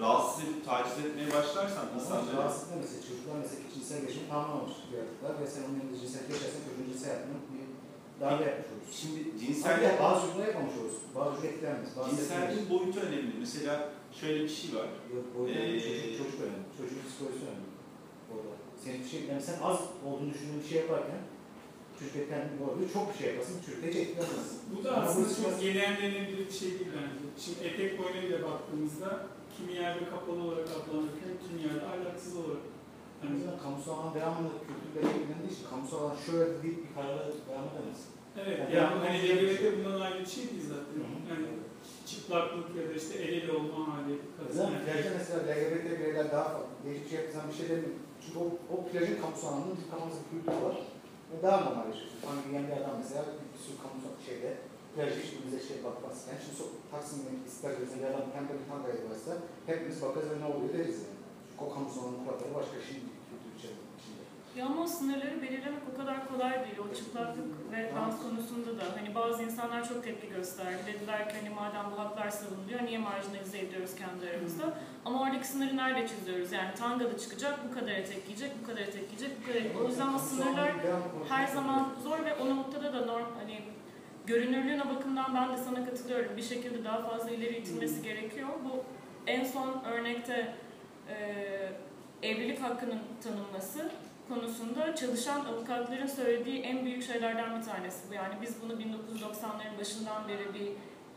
rahatsız edip taciz etmeye başlarsam Ama insanları rahatsız mesela çocuklar mesela cinsel gelişim tamamlamış yaratıklar ve sen onun yanında cinsel yaşarsan çocuğun cinsel hayatına bir darbe yapmış olursun. şimdi Ama cinsel ya bazı çocuklar yapmamış olursun. Bazı çocuk etkilenmez. Cinselliğin boyutu önemli. Mesela şöyle bir şey var. Yok, boyutu önemli, Ee, çocuk, çocuk önemli. Çocuğun psikolojisi önemli. Orada. Senin bir şey, yani sen az olduğunu düşündüğün bir şey yaparken çocuk etkilendiği olabilir. Çok bir şey yaparsın, çocuk hiç etkilenmez. Bu da Ama aslında çok genellenebilir bir şey değil bence. Şimdi etek boyuyla baktığımızda kimi yerde kapalı olarak adlandırırken kimi yerde ahlaksız olarak. Yani, yüzden kamusal alan devamlı kültürle ilgilendiği için kamusal alan şöyle deyip bir karara devam edemez. evet, Yani yani hani şey. LGBT bundan ayrı bir şey değil zaten. Hı hı. Yani çıplaklık ya da işte el ele olma hali. Zaten erkek. plajda mesela LGBT bireyler daha farklı. Değişik şey yapırsan bir şey demiyor. Çünkü o, o plajın kamusal alanında bir kamusal kültürü var. Ve daha normal yaşıyor. Hani yiyen bir adam mesela bir sürü kamusal şeyde plajda hiçbirimize şey bakmazken şimdi so Taksim'de ister bir adam pembe bir tanga varsa hepimiz bakarız ve ne oluyor deriz yani. Çünkü o alanın kuralları başka şey kültür içinde. Ya ama o sınırları belirlemek o kadar kolay değil. O çıplaklık ve dans konusunda da. Hani bazı insanlar çok tepki gösterdi. Dediler ki hani madem bu haklar savunuluyor niye marjinalize ediyoruz kendi aramızda? Ama oradaki sınırı nerede çiziyoruz? Yani tangalı çıkacak, bu kadar etek giyecek, bu kadar etek giyecek, bu kadar O yüzden o sınırlar her zaman zor ve o noktada da norm, hani görünürlüğüne bakımdan ben de sana katılıyorum. Bir şekilde daha fazla ileri itilmesi gerekiyor. Bu en son örnekte e, evlilik hakkının tanınması konusunda çalışan avukatların söylediği en büyük şeylerden bir tanesi bu. Yani biz bunu 1990'ların başından beri bir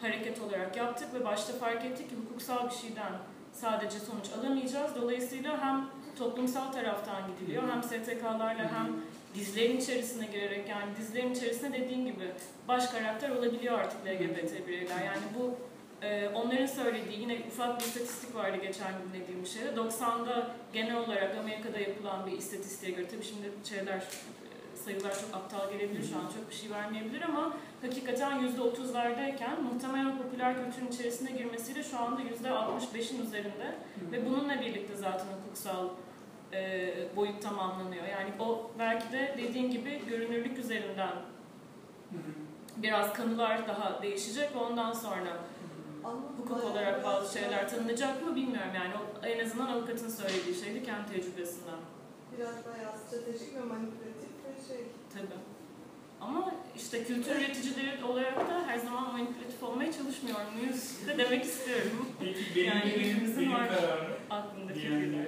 hareket olarak yaptık ve başta fark ettik ki hukuksal bir şeyden sadece sonuç alamayacağız. Dolayısıyla hem toplumsal taraftan gidiliyor hem STK'larla hem dizlerin içerisine girerek yani dizlerin içerisine dediğin gibi baş karakter olabiliyor artık LGBT bireyler. Yani bu e, onların söylediği yine ufak bir istatistik vardı geçen gün dediğim şeyde. 90'da genel olarak Amerika'da yapılan bir istatistiğe göre tabii şimdi şeyler e, sayılar çok aptal gelebilir şu an çok bir şey vermeyebilir ama hakikaten %30'lardayken muhtemelen popüler kültürün içerisine girmesiyle şu anda %65'in üzerinde ve bununla birlikte zaten hukuksal e, boyut tamamlanıyor. Yani o belki de dediğin gibi görünürlük üzerinden biraz kanılar daha değişecek ve ondan sonra hukuk olarak bazı şeyler tanınacak mı bilmiyorum yani o, en azından avukatın söylediği şeydi kendi tecrübesinden Biraz bayağı stratejik ve manipülatif ve şey. tabii. Ama işte kültür üreticileri olarak da her zaman manipülatif olmaya çalışmıyor muyuz de demek istiyorum. Peki benim Yani benim, benim var. kararım Aklındaki diyenler.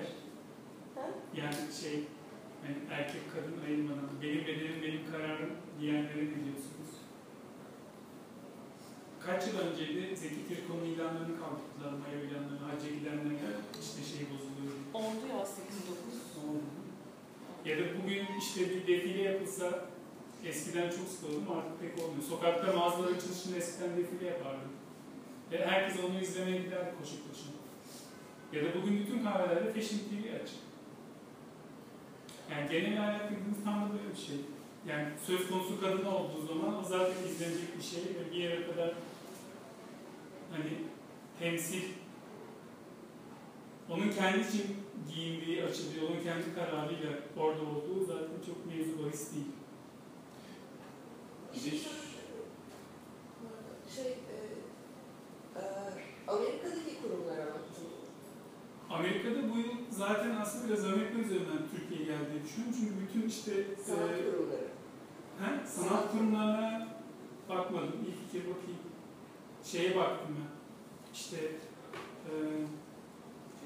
Yani şey yani erkek kadın ayırmadan benim bedenim benim kararım diyenlere ne diyorsunuz? Kaç yıl önceydi Zeki Türkoğlu'nun ilanlarını kaldırdılar, Maya ilanlarını, hacca gidenlere işte şey bozuluyor. Oldu ya 8-9. Ya da bugün işte bir defile yapılsa eskiden çok sık oldu ama artık pek olmuyor. Sokakta mağazalar açılışında eskiden defile yapardı. Ve herkes onu izlemeye giderdi koşu koşu. Ya da bugün bütün kahvelerde Fashion TV açık. Yani genel ahlak dediğimiz tam da böyle bir şey. Yani söz konusu kadın olduğu zaman o zaten izlenecek bir şey ve bir yere kadar hani temsil onun kendi için giyindiği açılıyor, onun kendi kararıyla orada olduğu zaten çok mevzu bahis değil. Şu- Şey, e, e, Amerika'daki kurumlara. Amerika'da bu yıl zaten aslında biraz Amerika üzerinden Türkiye'ye geldiği düşünüyorum. Çünkü bütün işte Sanat e, kurumları. he, sanat kurumlarına bakmadım. İlk iki bakayım. Şeye baktım ben. İşte e,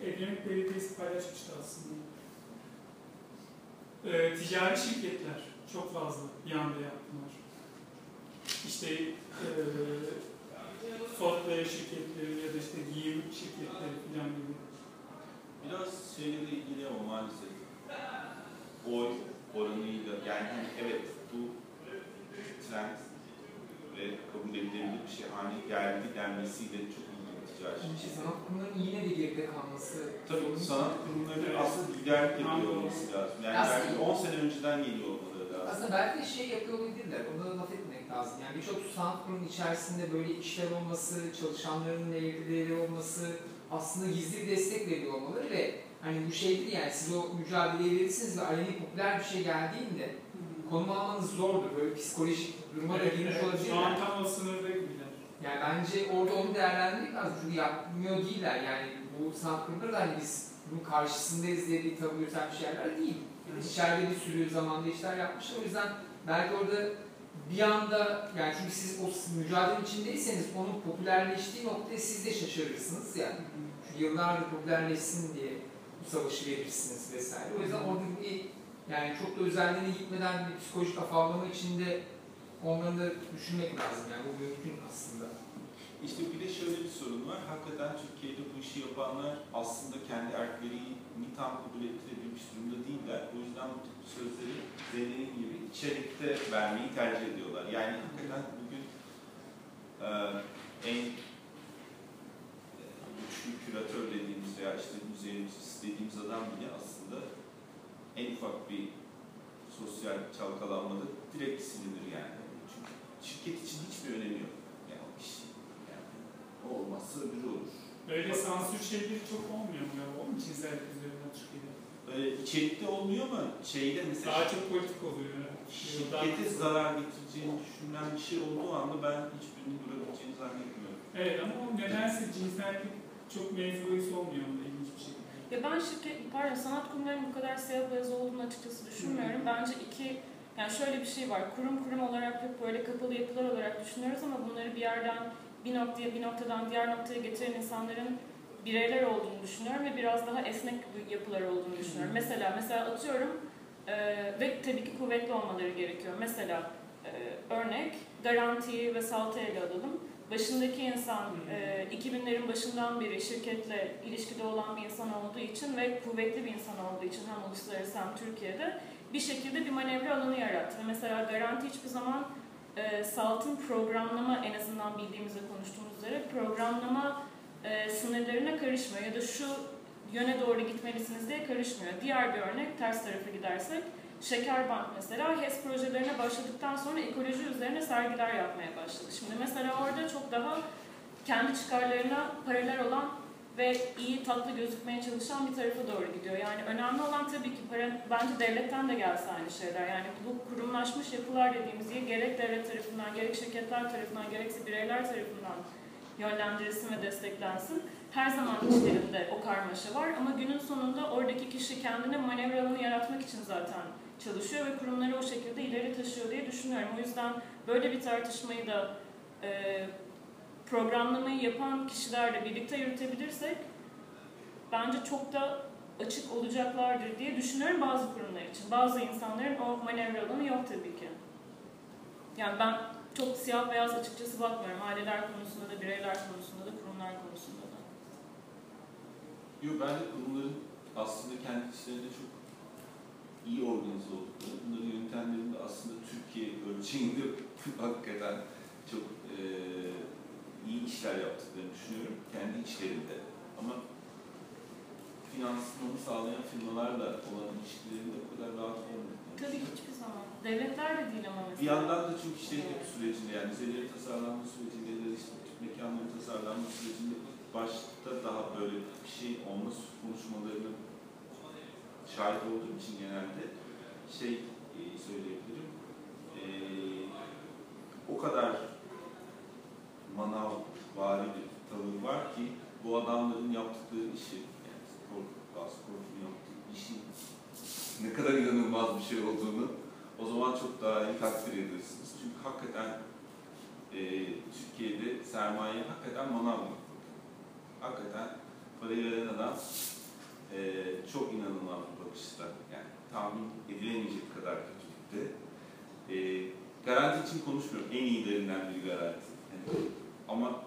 Edremit Belediyesi paylaşmıştı aslında. E, ticari şirketler çok fazla bir anda yaptılar. İşte e, software şirketleri ya da işte giyim şirketleri falan gibi. Biraz şeyle de ilgili ama maalesef oy oranıyla yani hani evet bu trend ve kabul edilebilir bir şey haline geldi denmesiyle çok ilgili ticari Şimdi şey. sanat kurumlarının yine de geride kalması. Tabii sanat kurumları aslında liderlik yapıyor olması lazım. Yani belki 10 sene önceden geliyor olmaları lazım. Aslında belki de şey yapıyor olabilirler, ona da laf etmek lazım. Yani birçok sanat kurumunun içerisinde böyle işler olması, çalışanların evlileri olması, aslında gizli bir destek veriyor olmaları ve hani bu şeydir yani siz o mücadeleyi verirsiniz ve aleni popüler bir şey geldiğinde konum almanız zordur. Böyle psikolojik duruma da Evet, girmiş evet. Şu olabilirler. an tam o sınırda gibiler. Yani bence orada onu değerlendirmek lazım. Çünkü yapmıyor değiller. Yani bu sanat kurumları da hani biz bunun karşısındayız diye bir tavır yürüten bir şeyler değil. İçeride bir sürü zamanda işler yapmışlar. O yüzden belki orada bir anda yani çünkü siz o mücadele içindeyseniz onun popülerleştiği noktaya siz de şaşırırsınız yani. Yıllardır popülerleşsin diye bu savaşı verirsiniz vesaire. O yüzden orada bir yani çok da özelliğine gitmeden bir psikolojik afallama içinde onları da düşünmek lazım. Yani bu mümkün aslında. İşte bir de şöyle bir sorun var. Hakikaten Türkiye'de bu işi yapanlar aslında kendi erklerini tam kabul ettirebilmiş durumda değiller. O yüzden bu tip sözleri dediğim gibi içerikte vermeyi tercih ediyorlar. Yani hakikaten bugün e, en güçlü küratör dediğimiz veya işte müzeyimiz istediğimiz adam bile aslında en ufak bir sosyal çalkalanmada direkt silinir yani. Çünkü şirket için hiçbir önemi yok. Yani o kişi yani o olmazsa öbürü olur. Böyle sansür şeyleri çok olmuyor mu ya? O mu cinsellik üzerine Türkiye'de? Böyle içerikte olmuyor ama şeyde mesela Daha çok politik oluyor. ya. şirkete zarar getireceğini düşünülen bir şey olduğu anda ben hiçbirinin durabileceğini zannetmiyorum. Evet ama o nedense cinsellik çok mevzuis olmuyor onda ilginç bir şekilde. Ya ben şirket, pardon sanat kurumlarının bu kadar siyah beyaz olduğunu açıkçası düşünmüyorum. Bence iki, yani şöyle bir şey var. Kurum kurum olarak hep böyle kapalı yapılar olarak düşünüyoruz ama bunları bir yerden bir noktaya bir noktadan diğer noktaya getiren insanların bireyler olduğunu düşünüyorum ve biraz daha esnek yapılar olduğunu düşünüyorum. Mesela mesela atıyorum e, ve tabii ki kuvvetli olmaları gerekiyor. Mesela e, örnek garantiyi ve saltı ele alalım. Başındaki insan e, 2000'lerin başından beri şirketle ilişkide olan bir insan olduğu için ve kuvvetli bir insan olduğu için hem uluslararası hem Türkiye'de bir şekilde bir manevra alanı yarattı. Mesela garanti hiçbir zaman e, Salt'ın programlama en azından bildiğimizde konuştuğumuz üzere programlama e, sınırlarına karışmıyor ya da şu yöne doğru gitmelisiniz diye karışmıyor. Diğer bir örnek ters tarafa gidersek Şekerbank mesela HES projelerine başladıktan sonra ekoloji üzerine sergiler yapmaya başladı. Şimdi mesela orada çok daha kendi çıkarlarına paralel olan ve iyi tatlı gözükmeye çalışan bir tarafa doğru gidiyor. Yani önemli olan tabii ki para, bence devletten de gelse aynı şeyler. Yani bu kurumlaşmış yapılar dediğimiz yer gerek devlet tarafından, gerek şirketler tarafından, gerekse bireyler tarafından yönlendirilsin ve desteklensin. Her zaman içlerinde o karmaşa var ama günün sonunda oradaki kişi kendine manevra alanı yaratmak için zaten çalışıyor ve kurumları o şekilde ileri taşıyor diye düşünüyorum. O yüzden böyle bir tartışmayı da e, programlamayı yapan kişilerle birlikte yürütebilirsek bence çok da açık olacaklardır diye düşünüyorum bazı kurumlar için. Bazı insanların o manevra alanı yok tabii ki. Yani ben çok siyah beyaz açıkçası bakmıyorum. Aileler konusunda da, bireyler konusunda da, kurumlar konusunda da. Yok bence kurumların aslında kendi içlerinde çok iyi organize oldukları, bunları yönetenlerin de aslında Türkiye ölçeğinde hakikaten çok e, iyi işler yaptıklarını düşünüyorum kendi içlerinde. Ama finansmanı sağlayan firmalarla olan ilişkilerinde o kadar rahat olmuyor. Tabii hiçbir zaman. Devletler de değil ama mesela. Bir yandan da çünkü işte hep sürecinde yani müzelerin tasarlanma sürecinde ya da işte mekanların tasarlanma sürecinde başta daha böyle bir şey olma konuşmalarının şahit olduğum için genelde şey e, söyleyebilirim. E, o kadar manav vari bir tavır var ki bu adamların yaptıkları işi yani Kork, Gaz Kork'un yaptığı işin ne kadar inanılmaz bir şey olduğunu o zaman çok daha iyi takdir ediyorsunuz. Çünkü hakikaten e, Türkiye'de sermaye hakikaten manav. Hakikaten parayı veren adam e, çok inanılmaz bakışta. Yani tahmin edilemeyecek kadar kötülükte. E, garanti için konuşmuyorum. En iyilerinden biri garanti. Yani, ama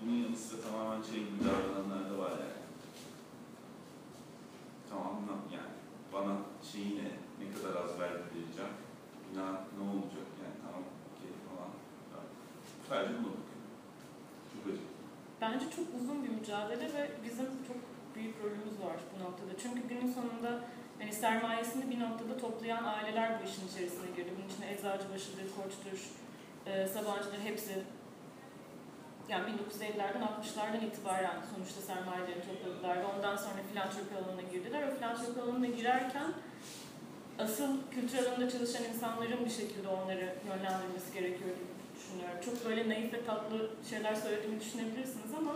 bunun yanı sıra tamamen şey gibi davrananlar da var yani. Tamam yani bana şeyi ne, ne kadar az vergi vereceğim, bina ne olacak yani tamam okey falan. Sadece buna bakıyorum. Çok acı. Bence çok uzun bir mücadele ve bizim çok büyük rolümüz var bu noktada. Çünkü günün sonunda hani sermayesini bir noktada toplayan aileler bu işin içerisine girdi. Bunun içinde Eczacıbaşı'dır, Koç'tur, e, Sabancı'dır hepsi yani 1950'lerden 60'lardan itibaren sonuçta sermayelerini topladılar ve ondan sonra filantropi alanına girdiler. O filantropi alanına girerken asıl kültür alanında çalışan insanların bir şekilde onları yönlendirmesi gerekiyor gibi düşünüyorum. Çok böyle naif ve tatlı şeyler söylediğimi düşünebilirsiniz ama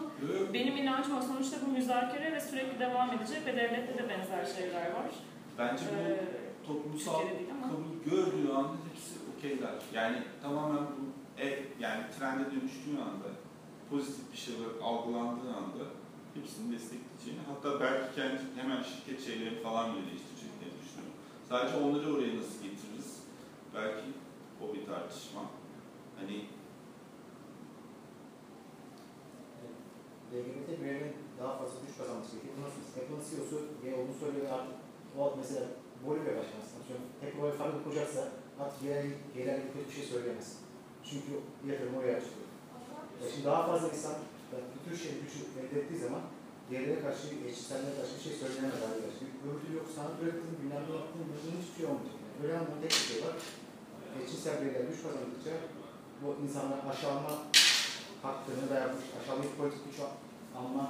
benim inancım o sonuçta bu müzakere ve sürekli devam edecek ve devlette de benzer şeyler var. Bence bu Ee, toplumsal kabul gördüğü anda hepsi okeyler. Yani tamamen bu e, yani trende dönüştüğü anda, pozitif bir şey olarak algılandığı anda hepsini destekleyeceğini, hatta belki kendi hemen şirket şeylerini falan bile değiştireceklerini düşünüyorum. Sadece onları oraya nasıl getiririz? Belki o bir tartışma. Hani LGBT bireylerin daha fazla güç kazanması gerekiyor. Nasıl? Apple'ın CEO'su gay olduğunu söylüyor ve artık o mesela Bolivya başkanı atıyorum. Böyle fabrika kuracaksa gayler, gayler kötü bir şey söyleyemez. Çünkü yatırım oraya açılıyor. Ya şimdi daha fazla insan yani bütün şey gücü elde ettiği zaman diğerlere karşı, eşcinselliğe karşı bir şey söylenemez arkadaşlar. Bir örgütü yok, sanat ürettim, bilmem ne yaptım, bunun hiçbir şey olmayacak. Yani. Öyle anlamda tek bir şey var. Eşcinsel bireyler güç kazandıkça bu insanlar aşağılama hakkını veya bu aşağılayıp politik güç alma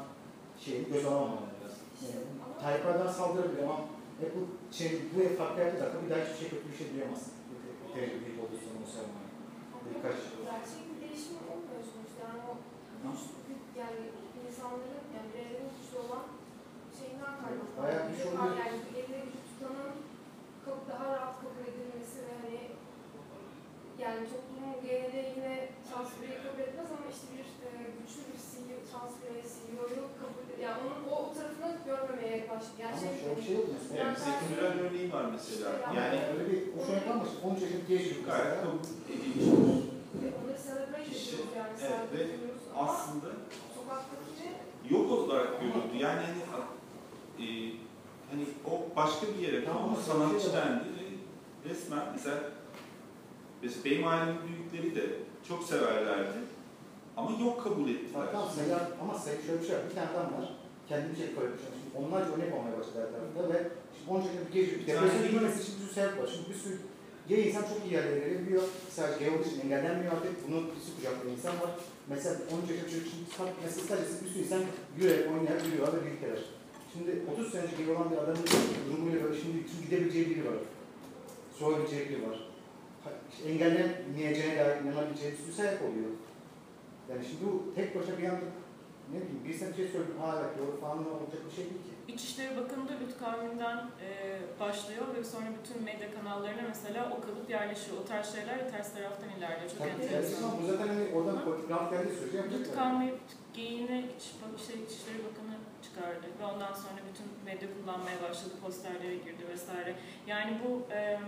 şeyini göz alamamalı lazım. Yani, Tayyip Erdoğan saldırabilir ama Apple şey, bu farklı yaptığı dakika bir daha hiçbir şey kötü bir şey duyamazsın. Derece büyük olduğu zaman o sermaye. Birkaç Gerçek bir değişim olmuyor sonuçta. Yani o yani insanların, yani bireylerin güçlü olan şeyinden kaynaklı. Bayağı bir şey oluyor. Yani tutanın kabul- daha rahat kabul edilmesi ve hani yani toplumun geneli yine transferi kabul etmez ama işte bir güçlü bir CEO, transferi, CEO'yu kabul yani onun o, o tarafını görmemeye başlıyor. Yani Ama şey, bir şey yok mesela. evet, Zeki Müren örneği var mesela. Yani Öyle bir o şu an kalmış. 13 yaşında genç çocuk gayet mesela. kabul edilmiş. onları celebrate ediyoruz yani. evet, ve Aslında sokaktaki yok olarak görüldü. Yani hani e, hani o başka bir yere Tamam, tamam, ama sanatçı şey dendi ve resmen mesela, mesela benim ailemin büyükleri de çok severlerdi ama yok kabul ettiler. Tamam Selam ama sen şöyle bir şey var. Bir tane adam var. Kendini şey koymuş. Şimdi onlarca örnek olmaya başladı her tarafta ve şimdi 10 yaşında bir tane Depresyon girmemesi için bir sürü sebep var. Şimdi bir sürü gay insan çok iyi yerlere gelebiliyor. Sadece gay olduğu için engellenmiyor artık. Bunun bir sürü kucaklayan insan var. Mesela 13 yaşında çocuk sat- mesela sadece bir sürü insan yürüyerek oynayarak yürüyorlar ve birlikteler. Şimdi 30 sene önce gay olan bir adamın durumuyla böyle şimdi tüm gidebileceği biri var. Soyabileceği biri var. İşte engellenmeyeceğine dair inanabileceği bir sürü sebep oluyor. Yani şimdi bu tek başına bir anda ne bileyim bir sene şey söyledim, aa evet doğru falan olacak bir şey değil ki. İçişleri Bakanı da Lüt Kavmi'nden e, başlıyor ve sonra bütün medya kanallarına mesela o kalıp yerleşiyor. O tarz şeyler ters taraftan ilerliyor. Çok Tabii enteresan. ama bu zaten hani oradan politik rant geldiği sürece Lüt. Kavmi geyini iç, şey, İçişleri Bakanı çıkardı ve ondan sonra bütün medya kullanmaya başladı, posterlere girdi vesaire. Yani bu, e,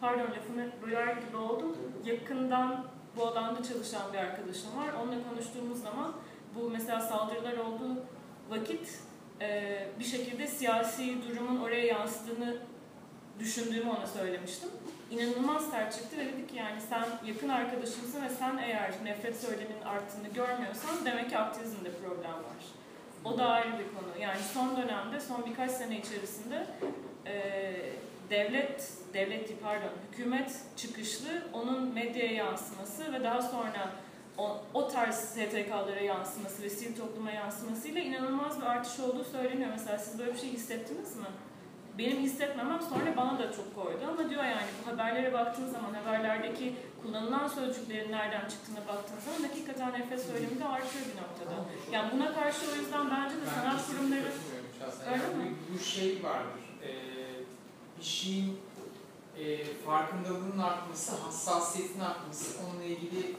pardon lafını böler gibi oldum. Yakından bu alanda çalışan bir arkadaşım var. Onunla konuştuğumuz zaman bu mesela saldırılar olduğu vakit e, bir şekilde siyasi durumun oraya yansıdığını düşündüğümü ona söylemiştim. İnanılmaz sert çıktı ve dedi ki yani sen yakın arkadaşımsın ve sen eğer nefret söyleminin arttığını görmüyorsan demek ki aktivizmde problem var. O da ayrı bir konu. Yani son dönemde, son birkaç sene içerisinde e, devlet, devlet değil, pardon, hükümet çıkışlı, onun medyaya yansıması ve daha sonra o, o tarz STK'lara yansıması ve sivil topluma yansımasıyla inanılmaz bir artış olduğu söyleniyor. Mesela siz böyle bir şey hissettiniz mi? Benim hissetmemem sonra bana da çok koydu ama diyor yani bu haberlere baktığın zaman haberlerdeki kullanılan sözcüklerin nereden çıktığına baktığın zaman hakikaten nefret söylemi de artıyor bir noktada. Yani buna karşı o yüzden bence de sanat kurumları. Öyle mi? bu, bu şey vardır. Şeyin e, farkındalığının artması, hassasiyetin artması onunla ilgili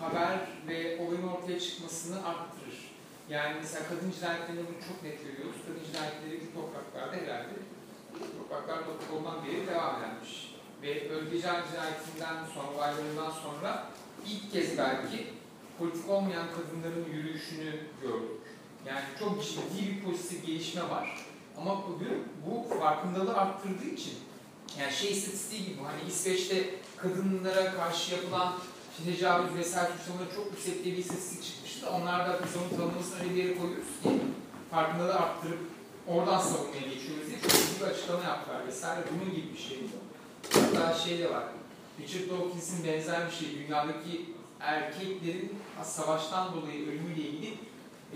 haber ve olayın ortaya çıkmasını arttırır. Yani mesela kadın cinayetlerinde bunu çok net görüyoruz. Kadın cinayetleri bu topraklarda herhalde topraklar olman beri devam edenmiş. Ve Özgecan cinayetinden sonra, olaylarından sonra ilk kez belki politik olmayan kadınların yürüyüşünü gördük. Yani çok ciddi bir pozitif gelişme var. Ama bugün bu farkındalığı arttırdığı için yani şey istatistiği gibi hani İsveç'te kadınlara karşı yapılan işte tecavüz vesaire suçlamaları çok yüksek diye bir istatistik çıkmıştı. Onlar da biz onun tanımlamasını öyle bir yere koyuyoruz ki farkındalığı arttırıp oradan savunmaya geçiyoruz diye çok bir açıklama yaptılar vesaire. Bunun gibi bir şey bu. Hatta şey de var. Richard Dawkins'in benzer bir şey. Dünyadaki erkeklerin savaştan dolayı ölümüyle ilgili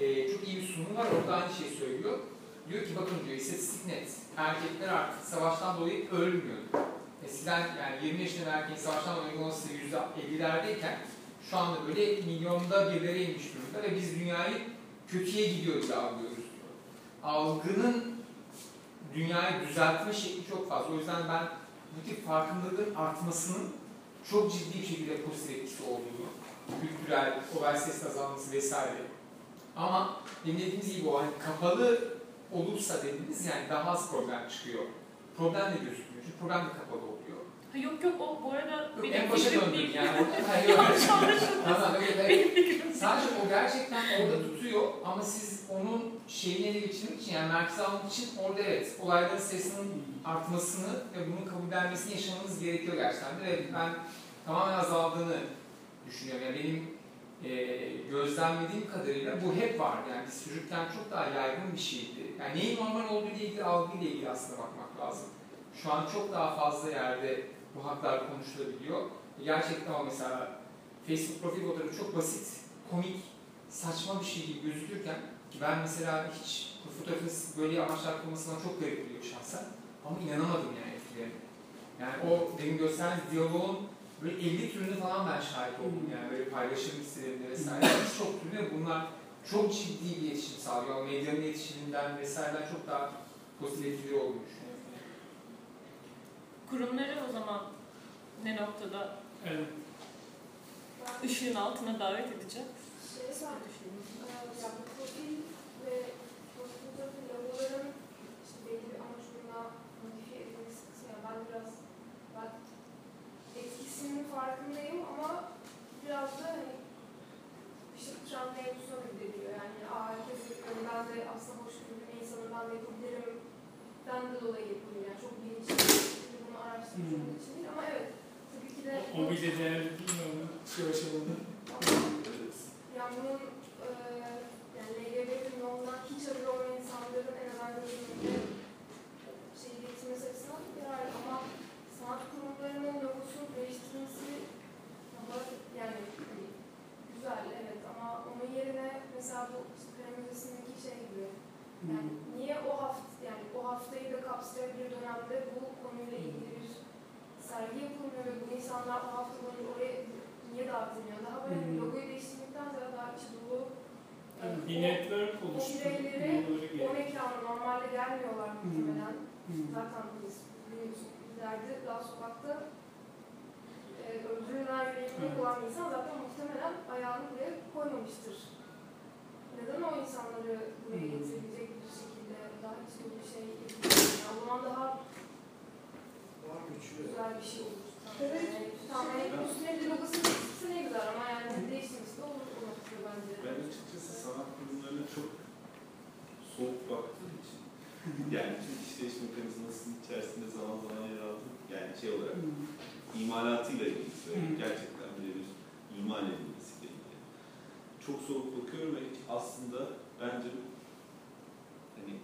e, çok iyi bir sunumu var. Orada aynı şeyi söylüyor. Diyor ki bakın diyor istatistik net. Erkekler artık savaştan dolayı ölmüyor. Eskiden yani 20 yaşında erkeğin savaştan dolayı olması %50'lerdeyken şu anda böyle milyonda birlere inmiş durumda ve biz dünyayı kötüye gidiyor diye algılıyoruz diyor. Algının dünyayı düzeltme şekli çok fazla. O yüzden ben bu tip farkındalığın artmasının çok ciddi bir şekilde pozitif etkisi olduğunu, kültürel, ses azalması vesaire. Ama dediğimiz gibi o hani kapalı olursa dediniz yani daha az problem çıkıyor. Problem de gözükmüyor. Çünkü problem de kapalı oluyor. Ha, yok yok o bu arada Yok, benim en başa değil. yani. Yanlış anlaşılmasın. Tamam, evet, evet. Sadece o gerçekten orada tutuyor ama siz onun şeyini ele geçirmek için yani merkeze almak için orada evet olayların sayısının artmasını ve bunun kabullenmesini yaşamanız gerekiyor gerçekten ve ben tamamen azaldığını düşünüyorum. Yani benim e, gözlemlediğim kadarıyla bu hep var. Yani biz çocukken çok daha yaygın bir şeydi. Yani neyin normal olduğu ile ilgili algıyla ilgili aslında bakmak lazım. Şu an çok daha fazla yerde bu haklar konuşulabiliyor. Gerçekten o mesela Facebook profil fotoğrafı çok basit, komik, saçma bir şey gibi gözükürken ki ben mesela hiç bu fotoğrafın böyle amaçlar konmasından çok garip geliyor şahsen ama inanamadım yani etkilerine. Yani o demin gösterdiğiniz diyaloğun böyle 50 türünü falan ben şahit oldum yani böyle paylaşım listelerinde vesaire. Çok türlü ve bunlar çok ciddi bir iletişim sağlıyor. Medyanın iletişiminden vesaireden çok daha pozitif etkileri olduğunu düşünüyorum. Kurumları o zaman ne noktada Evet. Işığın altına davet edeceğim? şey var. Ee, ya bu profil ve profildeki logoların işte belli bir amaç uğruna modifiye edilmesi kısmı yani ben biraz ben etkisinin farkındayım ama biraz da hani işte Trump mevzusuna bir geliyor yani aa herkes yapıyor ben de aslında hoşgörülü bir insanım ben de yapabilirim den de dolayı yapıyorum yani çok bilinçli bir bunu araştırmış Hmm. için değil ama evet tabii ki de O bir de değerli değil mi onu? Şu aşamada. yani bunun e, yani LGBT normdan hiç haberi olmayan insanların en azından gözünde şeyi getirmesi açısından yararlı ama sanat kurumlarının logosunun değiştirilmesi ama yani hani, güzel evet ama onun yerine mesela bu Müzesi'ndeki şey gibi yani niye o hafta yani o haftayı da kapsayan bir dönemde bu konuyla ilgili bir sergi yapılmıyor ve bu insanlar o hafta boyunca oraya niye dağıtılmıyor? Daha böyle Hmm. logoyu değiştirmekten ziyade daha içi dolu Yani bir o- network oluştu. bireyleri Bunları o mekana normalde gelmiyorlar Hmm. muhtemelen. Hmm. Zaten biz biliyorsun ileride daha sokakta e, öldürülen yüreğinde Evet. olan bir insan zaten muhtemelen ayağını buraya koymamıştır. Neden o insanları buraya Hmm. getirebilecek bir şekilde daha dolu bir şey yapıyor? Yani o zaman daha Daha güçlü. güzel bir şey olur. Evet. Yani, tamam, yani üstüne bir logosu değiştirse ne güzel ama yani değiştirmesi de olur o noktada bence. Ben açıkçası sanat kurumlarına çok soğuk baktığım için yani Türk işleyiş mekanizmasının içerisinde zaman zaman. Yani şey olarak Hmm. imalatıyla ilgili söyleyeyim. Hı. Gerçekten birebir imal edilmesiyle ilgili. Çok soğuk bakıyorum ve aslında bence hani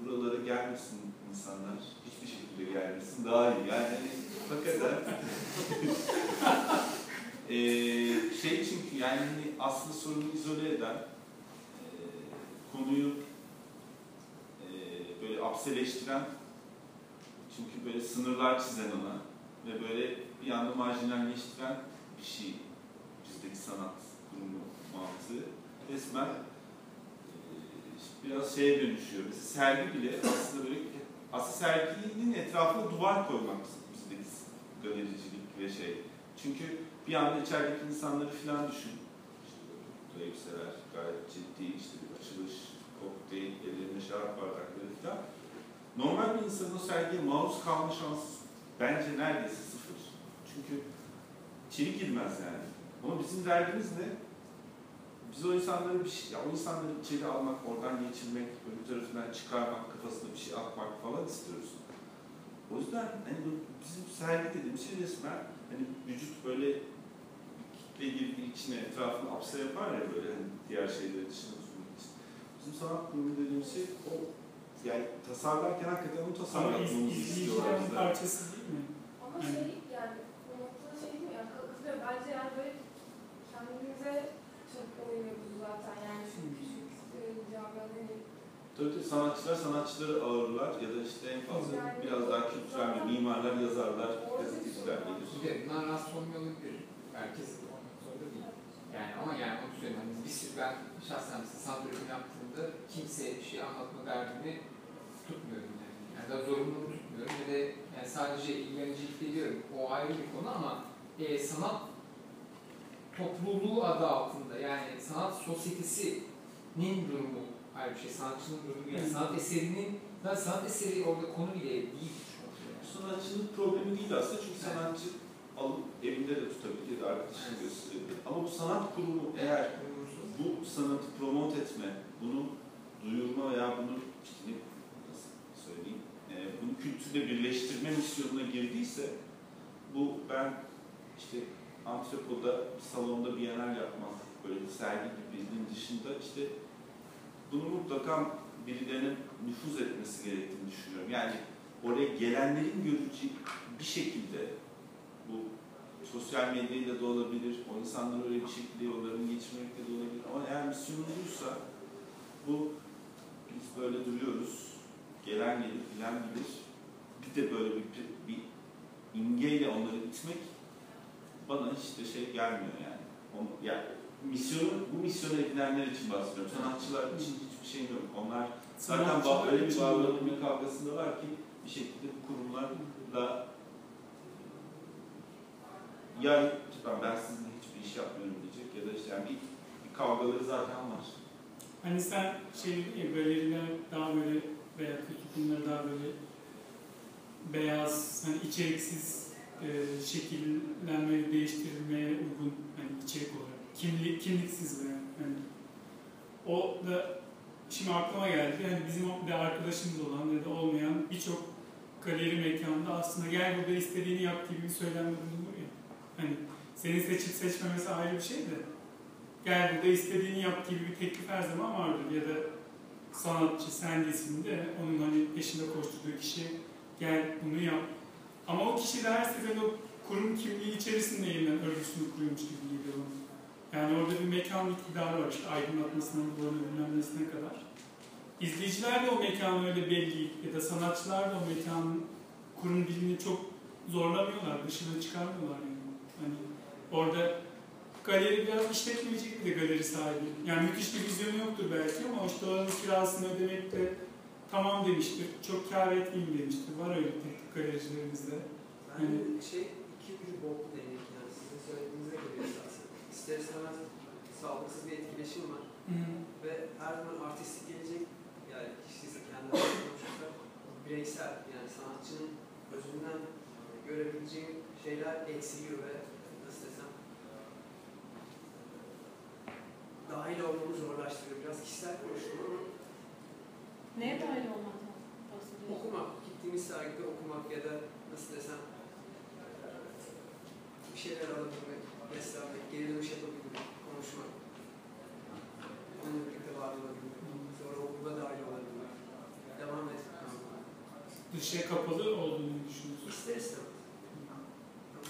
buralara gelmesin insanlar, hiçbir şekilde gelmesin daha iyi. Yani hani hakikaten Eee şey çünkü yani hani aslında sorunu izole eden eee, konuyu eee, böyle apseleştiren çünkü böyle sınırlar çizen ona ve böyle bir anda marjinalleştiren bir şey bizdeki sanat kurumu mantığı resmen eee, biraz şeye dönüşüyor. Mesela sergi bile aslında böyle aslında serginin etrafına duvar koymak bizdeki galericilik ve şey. Çünkü bir anda içerideki insanları falan düşün. İşte elbiseler gayet ciddi, işte bir açılış, kokteyl, ellerinde şarap bardakları falan. Normal bir insanın sergiye maruz kalma şansı bence neredeyse sıfır. Çünkü içeri girmez yani. Ama bizim derdimiz ne? Biz o insanları bir şey, ya o insanları içeri almak, oradan geçirmek, öbür tarafından çıkarmak, kafasına bir şey atmak falan istiyoruz. O yüzden hani bu bizim sergi dediğimiz şey resmen hani vücut böyle ve girip içine etrafını apse yapar ya böyle hani diğer şeyleri dışına tutmak için. Bizim sanat kurumu dediğimiz şey o yani tasarlarken hakikaten onu Ama iz, tasarlatmamızı istiyorlar izleyicilerin bizden. parçası değil mi? Ama şey yani bu noktada şey değil mi ya katılıyorum. Bence yani böyle kendimize çok oynuyoruz zaten yani şu küçük e, camiada hani Tabii tabii sanatçılar sanatçıları ağırlar ya da işte en fazla Yani biraz daha kültürel bir mimarlar, yazarlar, gazeteciler bir gelir. Bir de bunlar rast olmuyor olabilir. Herkes olmak zorunda değil. Yani ama yani onu söyleyeyim. Hani bir sürü ben şahsen mesela sanat üretimi yaptığımda kimseye bir şey anlatma derdini tutmuyorum yani. Yani da zorunluluğu tutmuyorum ve de yani sadece ilgilenicilik ediyorum. O ayrı bir konu ama e, sanat topluluğu adı altında yani sanat sosyetesinin durumu ayrı bir şey. Sanatçının durumu yani sanat eserinin da sanat eseri orada konu bile değil sanatçının problemi değil aslında çünkü sanatçı alıp evinde de tutabilir ya da arkadaşına gösterebilir. Ama bu sanat kurumu eğer bu sanatı promote etme, bunu duyurma veya bunu işte ne, nasıl söyleyeyim, e, bunu kültürle birleştirme misyonuna girdiyse bu ben işte antrepoda, bir salonda bienal yapmak, böyle bir sergi gibinin dışında işte bunu mutlaka birilerinin nüfuz etmesi gerektiğini düşünüyorum. Yani oraya gelenlerin göreceği bir şekilde bu sosyal medyayla da olabilir, o insanları öyle bir şekilde yollarını geçirmekle de olabilir. Ama eğer misyonu buysa bu biz böyle duruyoruz, gelen gelir, bilen bilir. Bir de böyle bir, bir imgeyle onları itmek bana işte şey gelmiyor yani. O, ya misyonu, bu misyonu edinenler için bahsediyorum. Sanatçılar için hiçbir şey yok. Onlar zaten ba- Sanatçılar öyle bir olabilir. bir kavgasındalar ki bir şekilde bu kurumlarla ya ben, ben sizinle hiçbir iş yapmıyorum diyecek ya da işte yani bir, bir kavgaları zaten var. Hani sen şey galeriler daha böyle veya kötü kurumları daha böyle beyaz, hani içeriksiz e, şekillenmeye, değiştirilmeye uygun hani içerik olarak. Kimlik, kimliksiz veya hani o da şimdi aklıma geldi. Hani bizim bir arkadaşımız olan ya da olmayan birçok galeri mekanda aslında gel burada istediğini yap gibi bir söylenme bulunur ya. Hani seni seçip seçmemesi ayrı bir şey de gel burada istediğini yap gibi bir teklif her zaman vardır ya da sanatçı sen değilsin de onun hani peşinde koşturduğu kişi gel bunu yap. Ama o kişi de her seferinde o kurum kimliği içerisinde yeniden örgüsünü kuruyormuş gibi geliyor bana. Yani orada bir mekan iktidarı var işte aydınlatmasından duvarına bilmem nesine kadar. İzleyiciler de o mekanı öyle belli ya da sanatçılar da o mekanın kurum dilini çok zorlamıyorlar, dışına çıkarmıyorlar yani. Hani orada galeri biraz işletmeci gibi de galeri sahibi. Yani müthiş bir vizyonu yoktur belki ama işte oranın kirasını ödemekle tamam demiştir, çok kâr etmeyeyim demiştir. Var öyle teknik galericilerimizde. Yani şey iki ucu boklu demek yani sizin söylediğinize göre esasında. İster istemez sağlıksız bir etkileşim var ve her zaman artistik gelecek yani kişisi kendi konuşursa bireysel yani sanatçının özünden görebileceğim şeyler eksiliyor ve nasıl desem dahil olmamı zorlaştırıyor. Biraz kişisel konuştum ama Neye dahil olmaktan bahsediyorsun? okumak, gittiğimiz sergide okumak ya da nasıl desem bir şeyler alabilmek, beslenmek, geri dönüş yapabilmek, konuşmak. Onunla birlikte var olabilmek. Sonra okula dahil olabilmek. Devam etmek. Dışa kapalı olduğunu düşünüyorsun. İster istemez.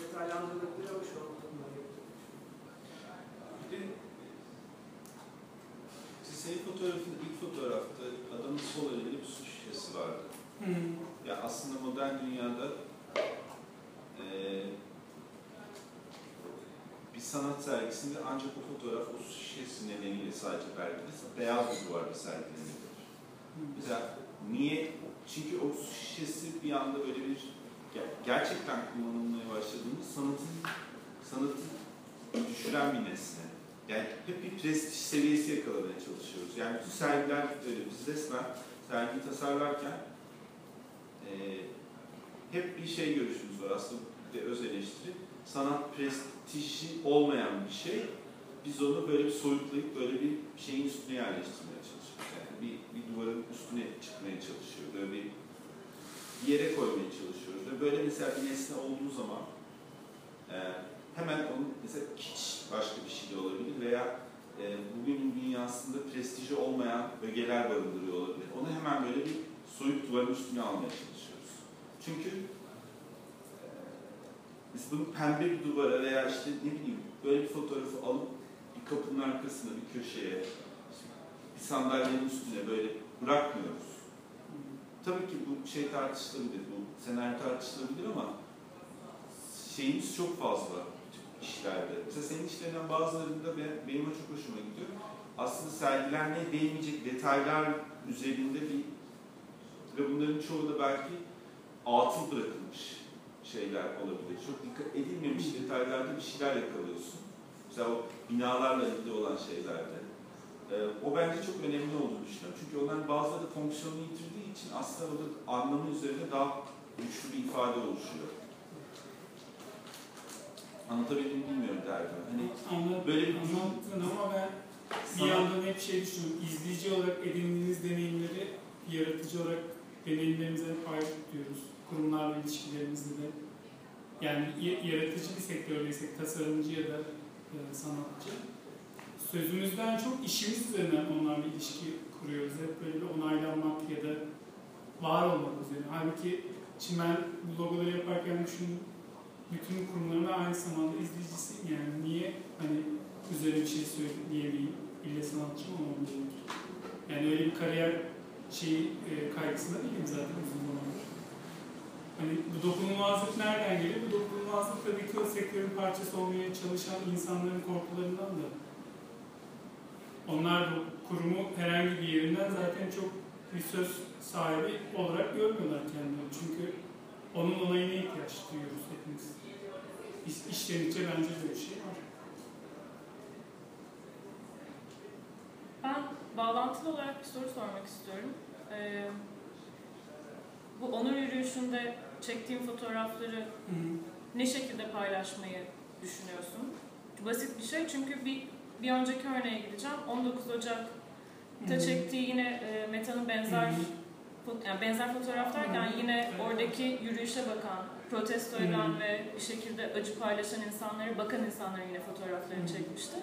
Detaylandırılabilir ama şu an bunları yok. Bir de senin fotoğrafın ilk fotoğrafta adamın sol elinde bir su şişesi vardı. Ya aslında modern dünyada eee, bir sanat sergisinde ancak o fotoğraf o su şişesi nedeniyle sadece belgelenir. Beyaz bir duvarda sergilenebilir. Mesela niye? Çünkü o su şişesi bir anda böyle bir ger- gerçekten kullanılmaya başladığında sanatın sanatı düşüren bir nesne. Hep bir prestij seviyesi yakalamaya çalışıyoruz. Yani bütün sergiler öyle. Biz resmen sergiyi tasarlarken eee, hep bir şey görüşümüz var aslında de öz eleştiri. Sanat prestiji olmayan bir şey. Biz onu böyle bir soyutlayıp böyle bir şeyin üstüne yerleştirmeye çalışıyoruz. Yani bir, bir duvarın üstüne çıkmaya çalışıyor. Böyle bir yere koymaya çalışıyoruz. Ve böyle mesela bir nesne olduğu zaman eee hemen onun mesela hiç başka bir şey de olabilir veya e, bugünün dünyasında prestiji olmayan ögeler barındırıyor olabilir. Onu hemen böyle bir soyut duvarın üstüne almaya çalışıyoruz. Çünkü e, biz bunu pembe bir duvara veya işte ne bileyim böyle bir fotoğrafı alıp bir kapının arkasına, bir köşeye, bir sandalyenin üstüne böyle bırakmıyoruz. Tabii ki bu şey tartışılabilir, bu senaryo tartışılabilir ama şeyimiz çok fazla işlerde. Mesela senin işlerinden bazılarında ben, benim çok hoşuma gidiyor. Aslında sergilenmeye değmeyecek detaylar üzerinde bir ve bunların çoğu da belki atıl bırakılmış şeyler olabilir. Çok dikkat edilmemiş detaylarda bir şeyler yakalıyorsun. Mesela o binalarla ilgili olan şeylerde. Ee, o bence çok önemli olduğunu düşünüyorum. Çünkü onların bazıları fonksiyonunu yitirdiği için aslında orada anlamı üzerine daha güçlü bir ifade oluşuyor. Anlatabildim mi bilmiyorum derdim. Hani Anlat, böyle bir anlattın ama ben bir Sana- yandan hep şey düşünüyorum. İzleyici olarak edindiğiniz deneyimleri yaratıcı olarak deneyimlerimize ayrı tutuyoruz. Kurumlarla ilişkilerimizde de. Yani yaratıcı bir sektördeysek, tasarımcı ya da e, sanatçı. Sözümüzden çok işimiz üzerinden onlarla ilişki kuruyoruz. Hep böyle bir onaylanmak ya da var olmak üzerine. Halbuki şimdi ben bu logoları yaparken düşündüm. Bütün kurumların aynı zamanda izleyicisiyim yani. Niye hani üzerine bir şey söyleyemeyeyim? İlle sanatçı mı olmam gerekir? Yani öyle bir kariyer şeyi e, kaygısında değilim zaten uzun zamandır. Hani bu dokunulmazlık nereden geliyor? Bu dokunulmazlık tabii ki o sektörün parçası olmaya çalışan insanların korkularından da. Onlar bu kurumu herhangi bir yerinden zaten çok bir söz sahibi olarak görmüyorlar kendileri. Çünkü onun onayına ihtiyaç duyuyoruz hepimiz. İş, işledikçe bence böyle bir şey var. Ben bağlantılı olarak bir soru sormak istiyorum. Ee, bu onur yürüyüşünde çektiğim fotoğrafları ne şekilde paylaşmayı düşünüyorsun? Basit bir şey çünkü bir bir önceki örneğe gideceğim. 19 Ocak'ta çektiği yine e, Meta'nın benzer yani benzer fotoğraf derken yine oradaki yürüyüşe bakan, protesto eden ve bir şekilde acı paylaşan insanları, bakan insanların yine fotoğraflarını çekmişti.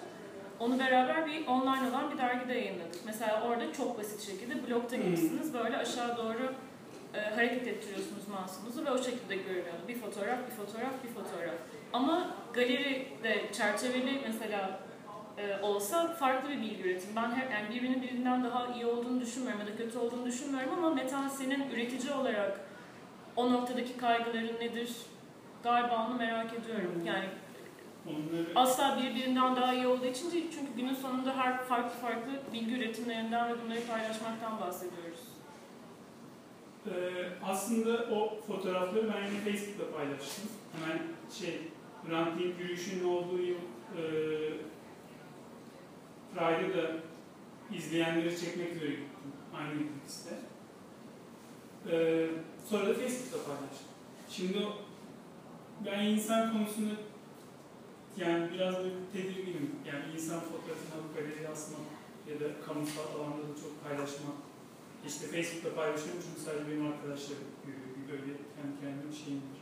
Onu beraber bir online olan bir dergide yayınladık. Mesela orada çok basit şekilde blokta gibisiniz. Böyle aşağı doğru e, hareket ettiriyorsunuz mouse'unuzu ve o şekilde görünüyor. Bir fotoğraf, bir fotoğraf, bir fotoğraf. Ama galeride çerçeveli mesela e, olsa farklı bir bilgi üretim. Ben her, yani birbirinin birinden daha iyi olduğunu düşünmüyorum ya da kötü olduğunu düşünmüyorum ama Metan senin üretici olarak o noktadaki kaygıların nedir? Galiba onu merak ediyorum. Yani Onları asla birbirinden daha iyi olduğu için değil. Çünkü günün sonunda her farklı farklı bilgi üretimlerinden ve bunları paylaşmaktan bahsediyoruz. Ee, aslında o fotoğrafları ben yine Facebook'ta paylaştım. Hemen şey, Dink yürüyüşünün olduğu yıl e, Pride'ı da izleyenleri çekmek üzere gittim. Aynı gitmişte. Ee, sonra da Facebook'ta paylaştım. Şimdi ben insan konusunda yani biraz böyle tedirginim. Yani insan fotoğrafını alıp galeriye asmak ya da kamusal alanda da çok paylaşmak işte Facebook'ta paylaşıyorum çünkü sadece benim arkadaşlarım görüyor gibi öyle kendi kendime bir şeyim var.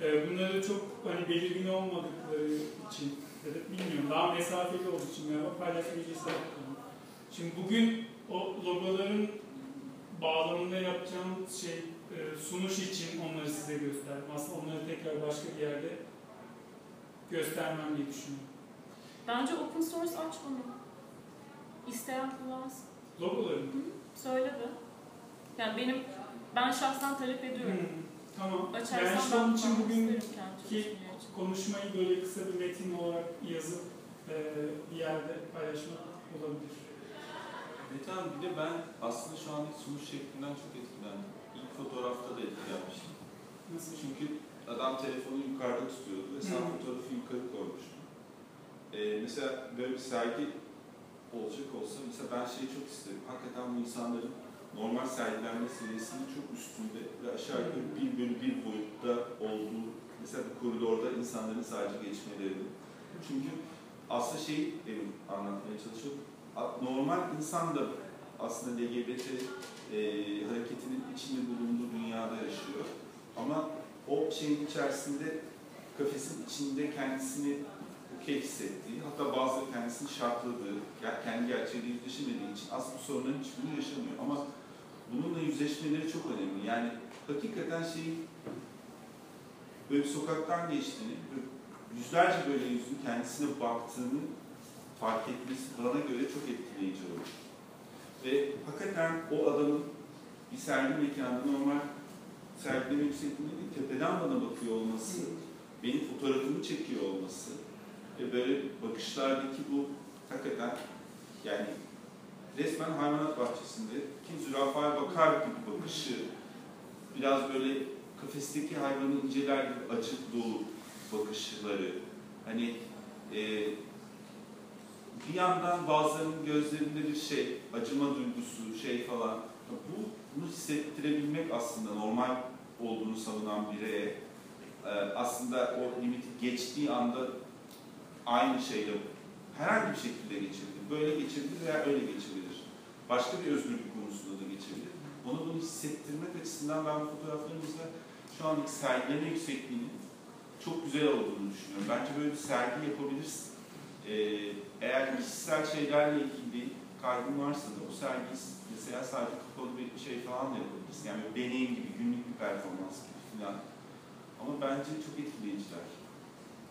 Ee, bunları çok hani belirgin olmadıkları için ya da bilmiyorum daha mesafeli olduğu için galiba paylaşmayı cesaret. Şimdi bugün o logoların bağlamında yapacağım şey e, sunuş için onları size gösterdim. Aslında onları tekrar başka bir yerde göstermem diye düşünüyorum. Bence open source aç bunu. İsteyen kullansın. Logoları mı? Söyledi. Yani benim, ben şahsen talep ediyorum. Hmm, tamam. Ben Açarsan işte onun ben için bakmak bugün isterim kendi ki çalışmalar için. konuşmayı böyle kısa bir metin olarak yazıp e, bir yerde paylaşmak olabilir. Metan bir de ben aslında şu andaki sunuş şeklinden çok etkilendim. İlk fotoğrafta da etkilenmiştim. Nasıl? Çünkü adam telefonu yukarıda tutuyordu ve sen fotoğrafı yukarı koymuştun. Ee, mesela böyle bir sergi olacak olsa mesela ben şeyi çok isterim. Hakikaten bu insanların normal sergilenme seviyesinin çok üstünde ve aşağı yukarı bir bölü bir boyutta olduğu mesela bu koridorda insanların sadece geçmeleri. Çünkü aslında şey benim anlatmaya çalışıyorum. Normal insan da aslında LGBT e, hareketinin içinde bulunduğu dünyada yaşıyor. Ama o şeyin içerisinde kafesin içinde kendisini okey hissettiği, hatta bazıları kendisini şartladığı, kendi gerçeğiyle yüzleşemediği için aslında bu sorunların hiçbirini yaşamıyor. Ama bununla yüzleşmeleri çok önemli. Yani hakikaten şeyi böyle bir sokaktan geçtiğini, yüzlerce böyle yüzün kendisine baktığını fark etmesi bana göre çok etkileyici olur. Ve hakikaten o adamın bir sergi mekanında normal sergileme yüksekliğinde değil, tepeden bana bakıyor olması, benim fotoğrafımı çekiyor olması ve böyle bakışlardaki bu hakikaten yani resmen hayvanat bahçesinde kim zürafaya bakar gibi bakışı, biraz böyle kafesteki hayvanı inceler gibi açık dolu bakışları, hani e, bir yandan bazılarının gözlerinde bir şey, acıma duygusu, şey falan. Bu, bunu hissettirebilmek aslında normal olduğunu savunan bireye e, aslında o limiti geçtiği anda aynı şeyle herhangi bir şekilde geçebilir. Böyle geçebilir veya öyle geçebilir. Başka bir özgürlük konusunda da geçebilir. Ona bunu hissettirmek açısından ben bu fotoğraflarımızda şu andaki sergileme yüksekliğinin çok güzel olduğunu düşünüyorum. Bence böyle bir sergi yapabilirsin. Ee, eğer kişisel şeylerle ilgili kaygın varsa da o sergiyi mesela sadece kapalı bir şey falan da yapabilirsin. Yani böyle deneyim gibi, günlük bir performans gibi falan. Ama bence çok etkileyici,ler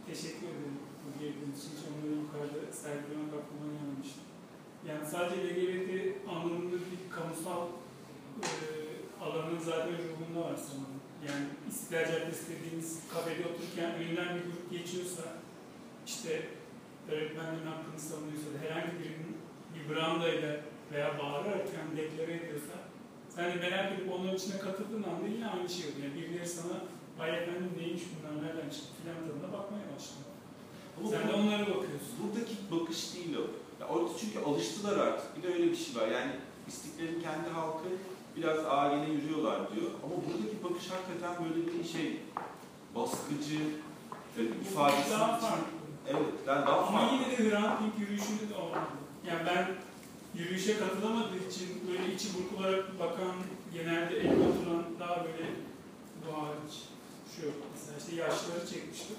Teşekkür ederim. Bu geldiğiniz için hiç onları yukarıda sergilemek aklıma gelmemişti. Yani sadece LGBT anlamında bir kamusal e, alanın zaten ruhunda var sanırım. Yani İstiklal Caddesi dediğimiz kafede otururken önünden bir grup geçiyorsa, işte öğretmenlerin hakkını savunuyorsa, herhangi birinin bir brandayla veya bağırırken deklare ediyorsa, sen de merak edip onların içine katıldığın anda yine aynı şey oluyor. Yani birileri sana, ay efendim neymiş bunlar, nereden çıktı filan tadına bakmaya başlıyor. Ama Sen bu- de onlara bakıyorsun. Buradaki bakış değil o. Ya orada çünkü alıştılar artık. Bir de öyle bir şey var. Yani İstiklal'in kendi halkı biraz ayine yürüyorlar diyor. Ama buradaki bakış hakikaten böyle bir şey baskıcı, böyle ifadesi daha farklı. Evet, yani daha Ama farklı. yine de Hrant Dink yürüyüşünde de olmadı. Yani ben yürüyüşe katılamadığı için böyle içi burkularak bakan, genelde el oturan daha böyle bu hariç şu. Mesela işte yaşları çekmiştim.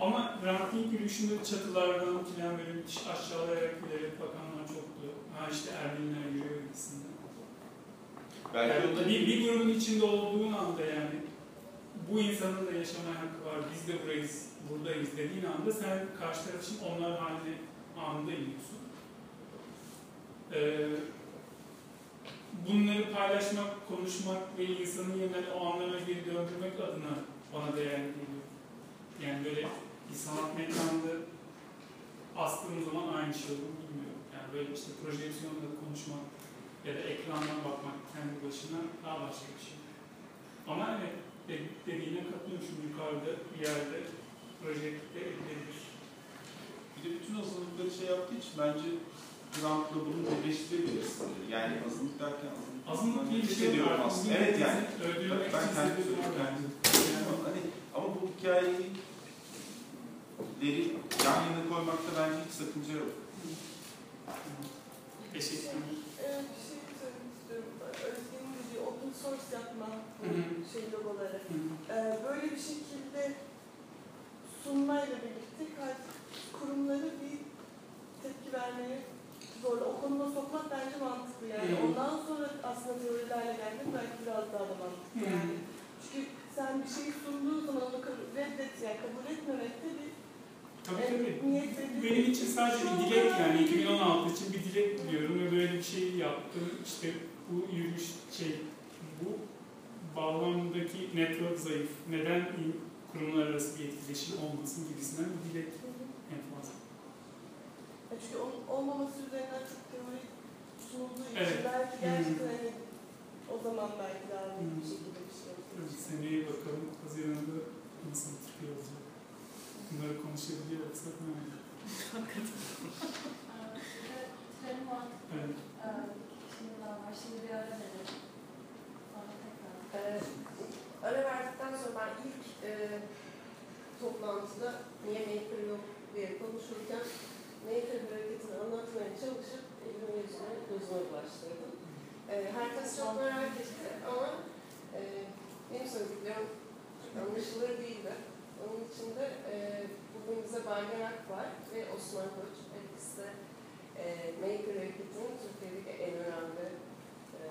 Ama Hrant Dink yürüyüşünde çatılardan filan böyle müthiş aşağılayarak bilerek bakanlar çoktu. Ha işte Ermeniler yürüyor gibisinden. Belki Yani da bir, bir grubun içinde olduğun anda yani bu insanın da yaşama hakkı var, biz de burayız, buradayız dediğin anda sen karşı taraf için onlar haline anında iniyorsun. Ee, bunları paylaşmak, konuşmak ve insanın yeniden o anlara geri döndürmek adına bana değerli geliyor. Yani böyle bir sanat mekanında astığım zaman aynı şey olur bilmiyorum. Yani böyle işte projeksiyonla konuşmak ya da ekrandan bakmak kendi başına daha başka bir şey. Ama evet de- dediğine katılıyorum şimdi yukarıda bir yerde projekte edilebilir. bir de bütün azınlıkları şey yaptığı için bence Trump'la bunu birleştirebilirsin. Yani azınlık derken azınlık, Azınlık diye bir şey ediyorum var. aslında. Evet yani. Öldürmek Ben için kendi sebebi var söylüyorum. Ama, hani, ama bu hikayeleri yan yana koymakta bence hiç sakınca yok. Teşekkürler. Ee, bir şey söylemek istiyorum. Özge'nin dediği open source yapma şey logoları. Ee, böyle bir şekilde sunmayla birlikte kurumları bir tepki vermeye zorla. O konuma sokmak bence mantıklı. Yani Hı. ondan sonra aslında teorilerle gelmek belki biraz daha da mantıklı. Hı. Yani çünkü sen bir şeyi sunduğun zaman onu reddet, yani kabul etmemekte bir Tabii tabii. niyet. Benim için sadece bir dilek yani bir- 2016 için bir dilek diliyorum ve böyle bir şey yaptım. İşte bu yürüyüş şey bu bağlamdaki network zayıf. Neden kurumlar arası bir etkileşim olmasın gibisinden bir dilek en fazla. Çünkü olmaması üzerinden çok teori sunulduğu için Evet. belki Hı. gerçekten hani o zaman belki daha net bir Hı. şekilde bir şey olacak. seneye bakalım Haziran'da nasıl Türkiye olacak. Bunları konuşabiliyor olsak ne olur? Tren mantıklı. Evet. Ee, Şimdi var. Bir ara verelim. Sonra tekrar. Ara verdikten sonra ben ilk e, toplantıda niye maker yok diye konuşurken maker hareketini anlatmaya çalışıp elime yüzüme gözüme bulaştırdım. Ee, herkes çok merak etti ama e, benim söylediklerim anlaşılır değildi. Onun içinde e, bugün bize Belgen Ak var ve Osman Koç. İkisi de e, Maker Hareketi'nin Türkiye'deki en önemli e,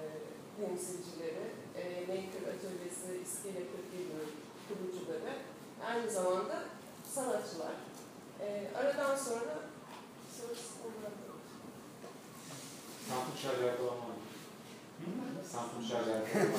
temsilcileri. E, Native Atölyesi, İskele Kültürü kurucuları, aynı zamanda sanatçılar. E, aradan sonra söz kullanılır. Samsun şarjlarda olmalı. Samsun şarjlarda olmalı.